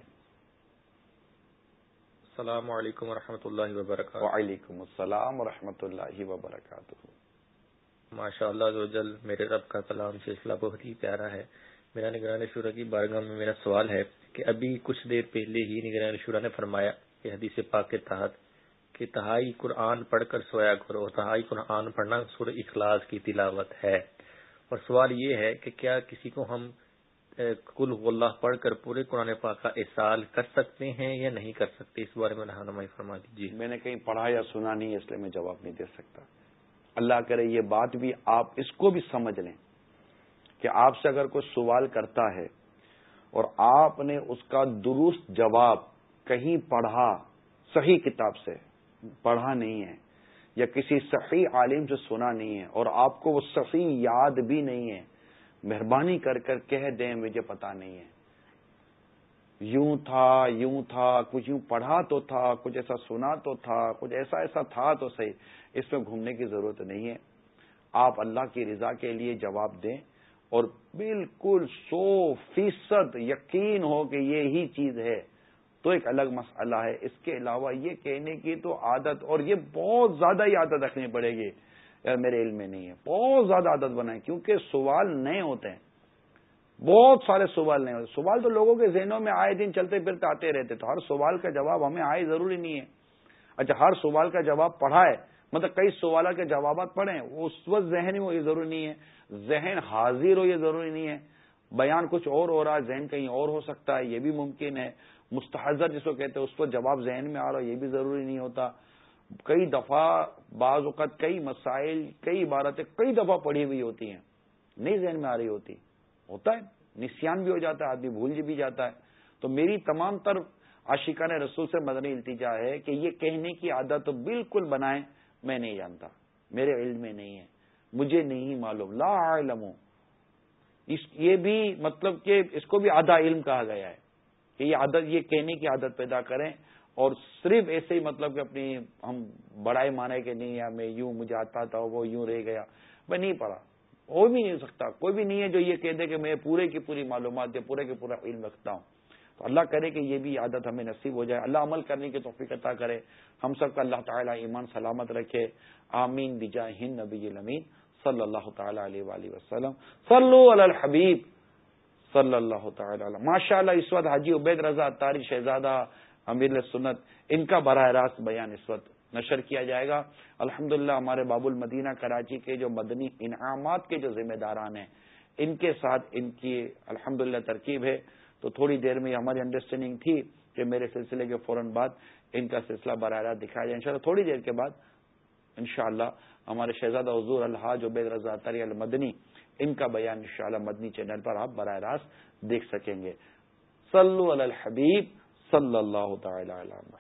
السلام علیکم و اللہ وبرکاتہ۔ وعلیکم السلام و اللہ وبرکاتہ۔ ماشاء اللہ میرے رب کا کلام سلسلہ بہت ہی پیارا ہے۔ میرا نگران شورا کی بارگاہ میں میرا سوال ہے کہ ابھی کچھ دیر پہلے ہی نگران شورا نے فرمایا کہ حدیث پاک کے تحت کہ تہائی قرآن پڑھ کر سویا کرو تہائی قرآن پڑھنا سور اخلاص کی تلاوت ہے۔ اور سوال یہ ہے کہ کیا کسی کو ہم کل اللہ پڑھ کر پورے قرآن پاک کا احسال کر سکتے ہیں یا نہیں کر سکتے؟ اس بارے میں رہنمائی فرما دیجیے میں نے کہیں پڑھا یا سنا نہیں، اس لیے میں جواب نہیں دے سکتا۔ اللہ کرے یہ بات بھی آپ اس کو بھی سمجھ لیں کہ آپ سے اگر کوئی سوال کرتا ہے اور آپ نے اس کا درست جواب کہیں پڑھا، صحیح کتاب سے پڑھا نہیں ہے یا کسی صحیح عالم سے سنا نہیں ہے اور آپ کو وہ صحیح یاد بھی نہیں ہے، مہربانی کر کر کہہ دیں، مجھے پتا نہیں ہے۔ یوں تھا یوں تھا، کچھ یوں پڑھا تو تھا، کچھ ایسا سنا تو تھا، کچھ ایسا ایسا تھا تو صحیح۔ اس میں گھومنے کی ضرورت نہیں ہے۔ آپ اللہ کی رضا کے لیے جواب دیں اور بالکل سو فیصد یقین ہو کہ یہی چیز ہے۔ تو ایک الگ مسئلہ ہے۔ اس کے علاوہ یہ کہنے کی تو عادت، اور یہ بہت زیادہ ہی عادت رکھنی پڑے گی۔ یار، میرے علم میں نہیں ہے۔ بہت زیادہ عادت بنائیں، کیونکہ سوال نئے ہوتے ہیں۔ بہت سارے سوال نہیں ہوتے۔ سوال تو لوگوں کے ذہنوں میں آئے دن چلتے پھرتے آتے رہتے تو ہر سوال کا جواب ہمیں آئے ضروری نہیں ہے۔ اچھا ہر سوال کا جواب پڑھا ہے مطلب کئی سوالات کے جوابات پڑھیں۔ اس وقت ذہن میں یہ ضروری نہیں ہے۔ ذہن حاضر ہو یہ ضروری نہیں ہے۔ بیان کچھ اور ہو رہا ہے، ذہن کہیں اور ہو سکتا ہے، یہ بھی ممکن ہے۔ مستحضر جس کو کہتے ہیں، اس پر جواب ذہن میں آ رہا یہ بھی ضروری نہیں ہوتا۔ کئی دفعہ بعض اوقات کئی مسائل، کئی عبارتیں کئی دفعہ پڑھی ہوئی ہوتی ہیں۔ نہیں ذہن میں آ رہی ہوتی۔ ہوتا ہے نسان بھی ہو جاتا ہے، آدمی بھول بھی جاتا ہے۔ تو میری تمام تر عاشقان رسول سے مدنی التجا ہے کہ یہ کہنے کی عادت بالکل بنائیں میں نہیں جانتا۔ میرے علم میں نہیں ہے۔ مجھے نہیں معلوم۔ لا علم یہ بھی مطلب کہ اس کو بھی آدھا علم کہا گیا ہے کہ یہ عادت، یہ کہنے کی عادت پیدا کریں۔ اور صرف ایسے ہی مطلب کہ اپنی ہم بڑائی مانے کہ نہیں یا میں یوں، مجھے آتا تھا، وہ یوں رہ گیا۔ میں نہیں پڑھا۔ ہو بھی نہیں سکتا، کوئی بھی نہیں ہے جو یہ کہہ دے کہ میں پورے کی پوری معلومات یا پورے کے پورا علم رکھتا ہوں۔ تو اللہ کرے کہ یہ بھی عادت ہمیں نصیب ہو جائے۔ اللہ عمل کرنے کی توفیق عطا کرے۔ ہم سب کا اللہ تعالیٰ ایمان سلامت رکھے۔ آمین۔ بجا ہند نبی المین صلی اللہ تعالیٰ علیہ وآلہ وسلم۔ صلو علی الحبیب۔ صلی اللہ تعالی ماشاء اللہ اس وقت حاجی عبید رضا تاری شہزادہ امیر سنت ان کا براہ راست بیان اس وقت۔ نشر کیا جائے گا۔ الحمد ہمارے باب المدینہ کراچی کے جو مدنی انعامات کے جو ذمہ داران ہیں، ان کے ساتھ ان کی الحمد ترکیب ہے۔ تو تھوڑی دیر میں ہماری انڈرسٹینڈنگ تھی کہ میرے سلسلے کے فوراً بعد ان کا سلسلہ براہ راست دکھایا جائے۔ انشاءاللہ تھوڑی دیر کے بعد انشاءاللہ ہمارے شہزادہ حضور الحاظ عبید رضا تری المدنی، ان کا بیان انشاءاللہ مدنی چینل پر آپ براہ راست دیکھ سکیں گے۔ صلو علی الحبیب صلی اللہ تعالی علیہ